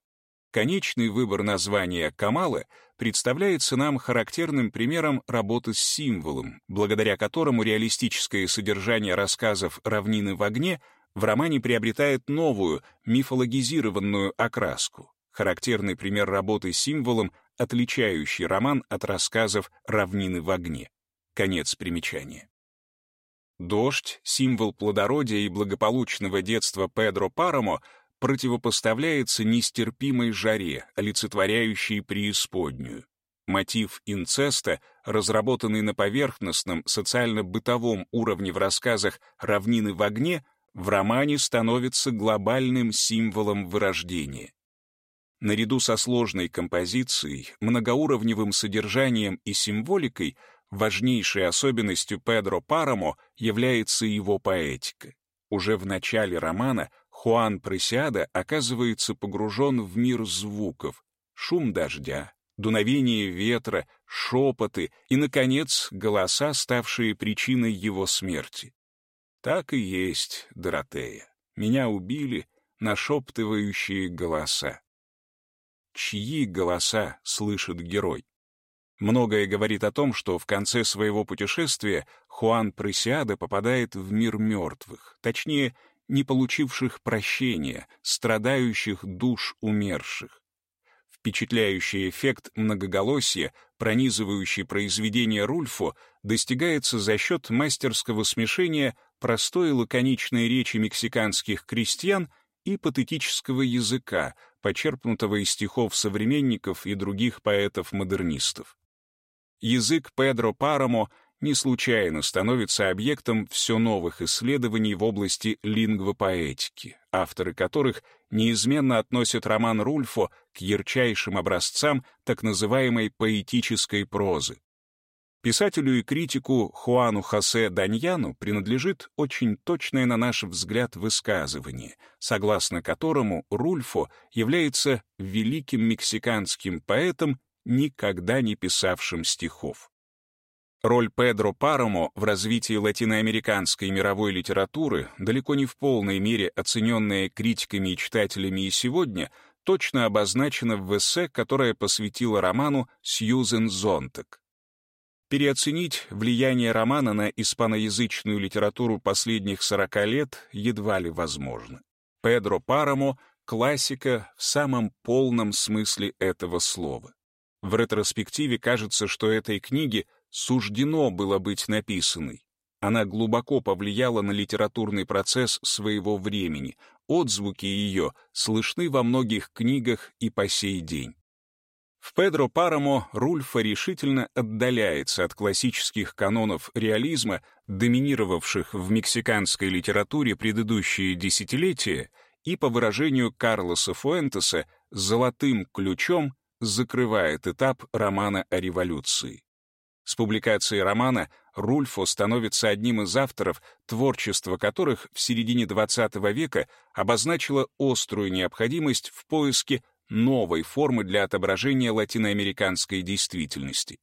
Конечный выбор названия Камала представляется нам характерным примером работы с символом, благодаря которому реалистическое содержание рассказов «Равнины в огне» в романе приобретает новую, мифологизированную окраску. Характерный пример работы с символом отличающий роман от рассказов «Равнины в огне». Конец примечания. Дождь, символ плодородия и благополучного детства Педро Парамо, противопоставляется нестерпимой жаре, олицетворяющей преисподнюю. Мотив инцеста, разработанный на поверхностном социально-бытовом уровне в рассказах «Равнины в огне», в романе становится глобальным символом вырождения. Наряду со сложной композицией, многоуровневым содержанием и символикой, важнейшей особенностью Педро Парамо является его поэтика. Уже в начале романа Хуан Пресиада оказывается погружен в мир звуков, шум дождя, дуновение ветра, шепоты и, наконец, голоса, ставшие причиной его смерти. Так и есть, Доротея. Меня убили нашептывающие голоса чьи голоса слышит герой. Многое говорит о том, что в конце своего путешествия Хуан Пресиада попадает в мир мертвых, точнее, не получивших прощения, страдающих душ умерших. Впечатляющий эффект многоголосия, пронизывающий произведение Рульфо, достигается за счет мастерского смешения простой лаконичной речи мексиканских крестьян и патетического языка, почерпнутого из стихов современников и других поэтов-модернистов. Язык Педро Парамо не случайно становится объектом все новых исследований в области лингвопоэтики, авторы которых неизменно относят роман Рульфо к ярчайшим образцам так называемой поэтической прозы. Писателю и критику Хуану Хосе Даньяну принадлежит очень точное, на наш взгляд, высказывание, согласно которому Рульфо является великим мексиканским поэтом, никогда не писавшим стихов. Роль Педро Парамо в развитии латиноамериканской мировой литературы, далеко не в полной мере оцененная критиками и читателями и сегодня, точно обозначена в эссе, которое посвятила роману Сьюзен Зонтек. Переоценить влияние романа на испаноязычную литературу последних 40 лет едва ли возможно. Педро Парамо — классика в самом полном смысле этого слова. В ретроспективе кажется, что этой книге суждено было быть написанной. Она глубоко повлияла на литературный процесс своего времени. Отзвуки ее слышны во многих книгах и по сей день. В Педро Парамо Рульфа решительно отдаляется от классических канонов реализма, доминировавших в мексиканской литературе предыдущие десятилетия, и, по выражению Карлоса Фуэнтеса, «золотым ключом» закрывает этап романа о революции. С публикацией романа Рульфо становится одним из авторов, творчество которых в середине XX века обозначило острую необходимость в поиске новой формы для отображения латиноамериканской действительности.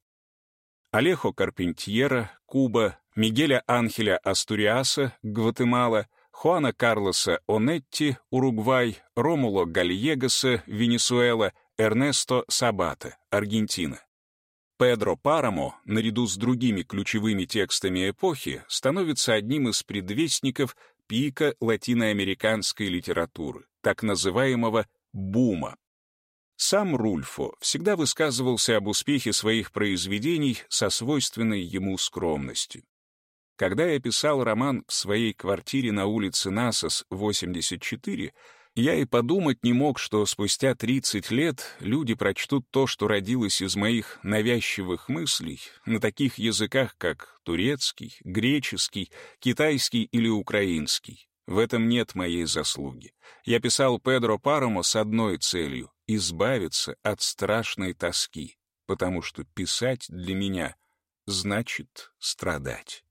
Алехо Карпентьера, Куба, Мигеля Анхеля Астуриаса, Гватемала, Хуана Карлоса Онетти, Уругвай, Ромуло Гальегоса, Венесуэла, Эрнесто Сабата, Аргентина. Педро Парамо, наряду с другими ключевыми текстами эпохи, становится одним из предвестников пика латиноамериканской литературы, так называемого «бума». Сам Рульфо всегда высказывался об успехе своих произведений со свойственной ему скромностью. Когда я писал роман в своей квартире на улице Насос, 84, я и подумать не мог, что спустя 30 лет люди прочтут то, что родилось из моих навязчивых мыслей на таких языках, как турецкий, греческий, китайский или украинский. В этом нет моей заслуги. Я писал Педро Паромо с одной целью — избавиться от страшной тоски, потому что писать для меня значит страдать.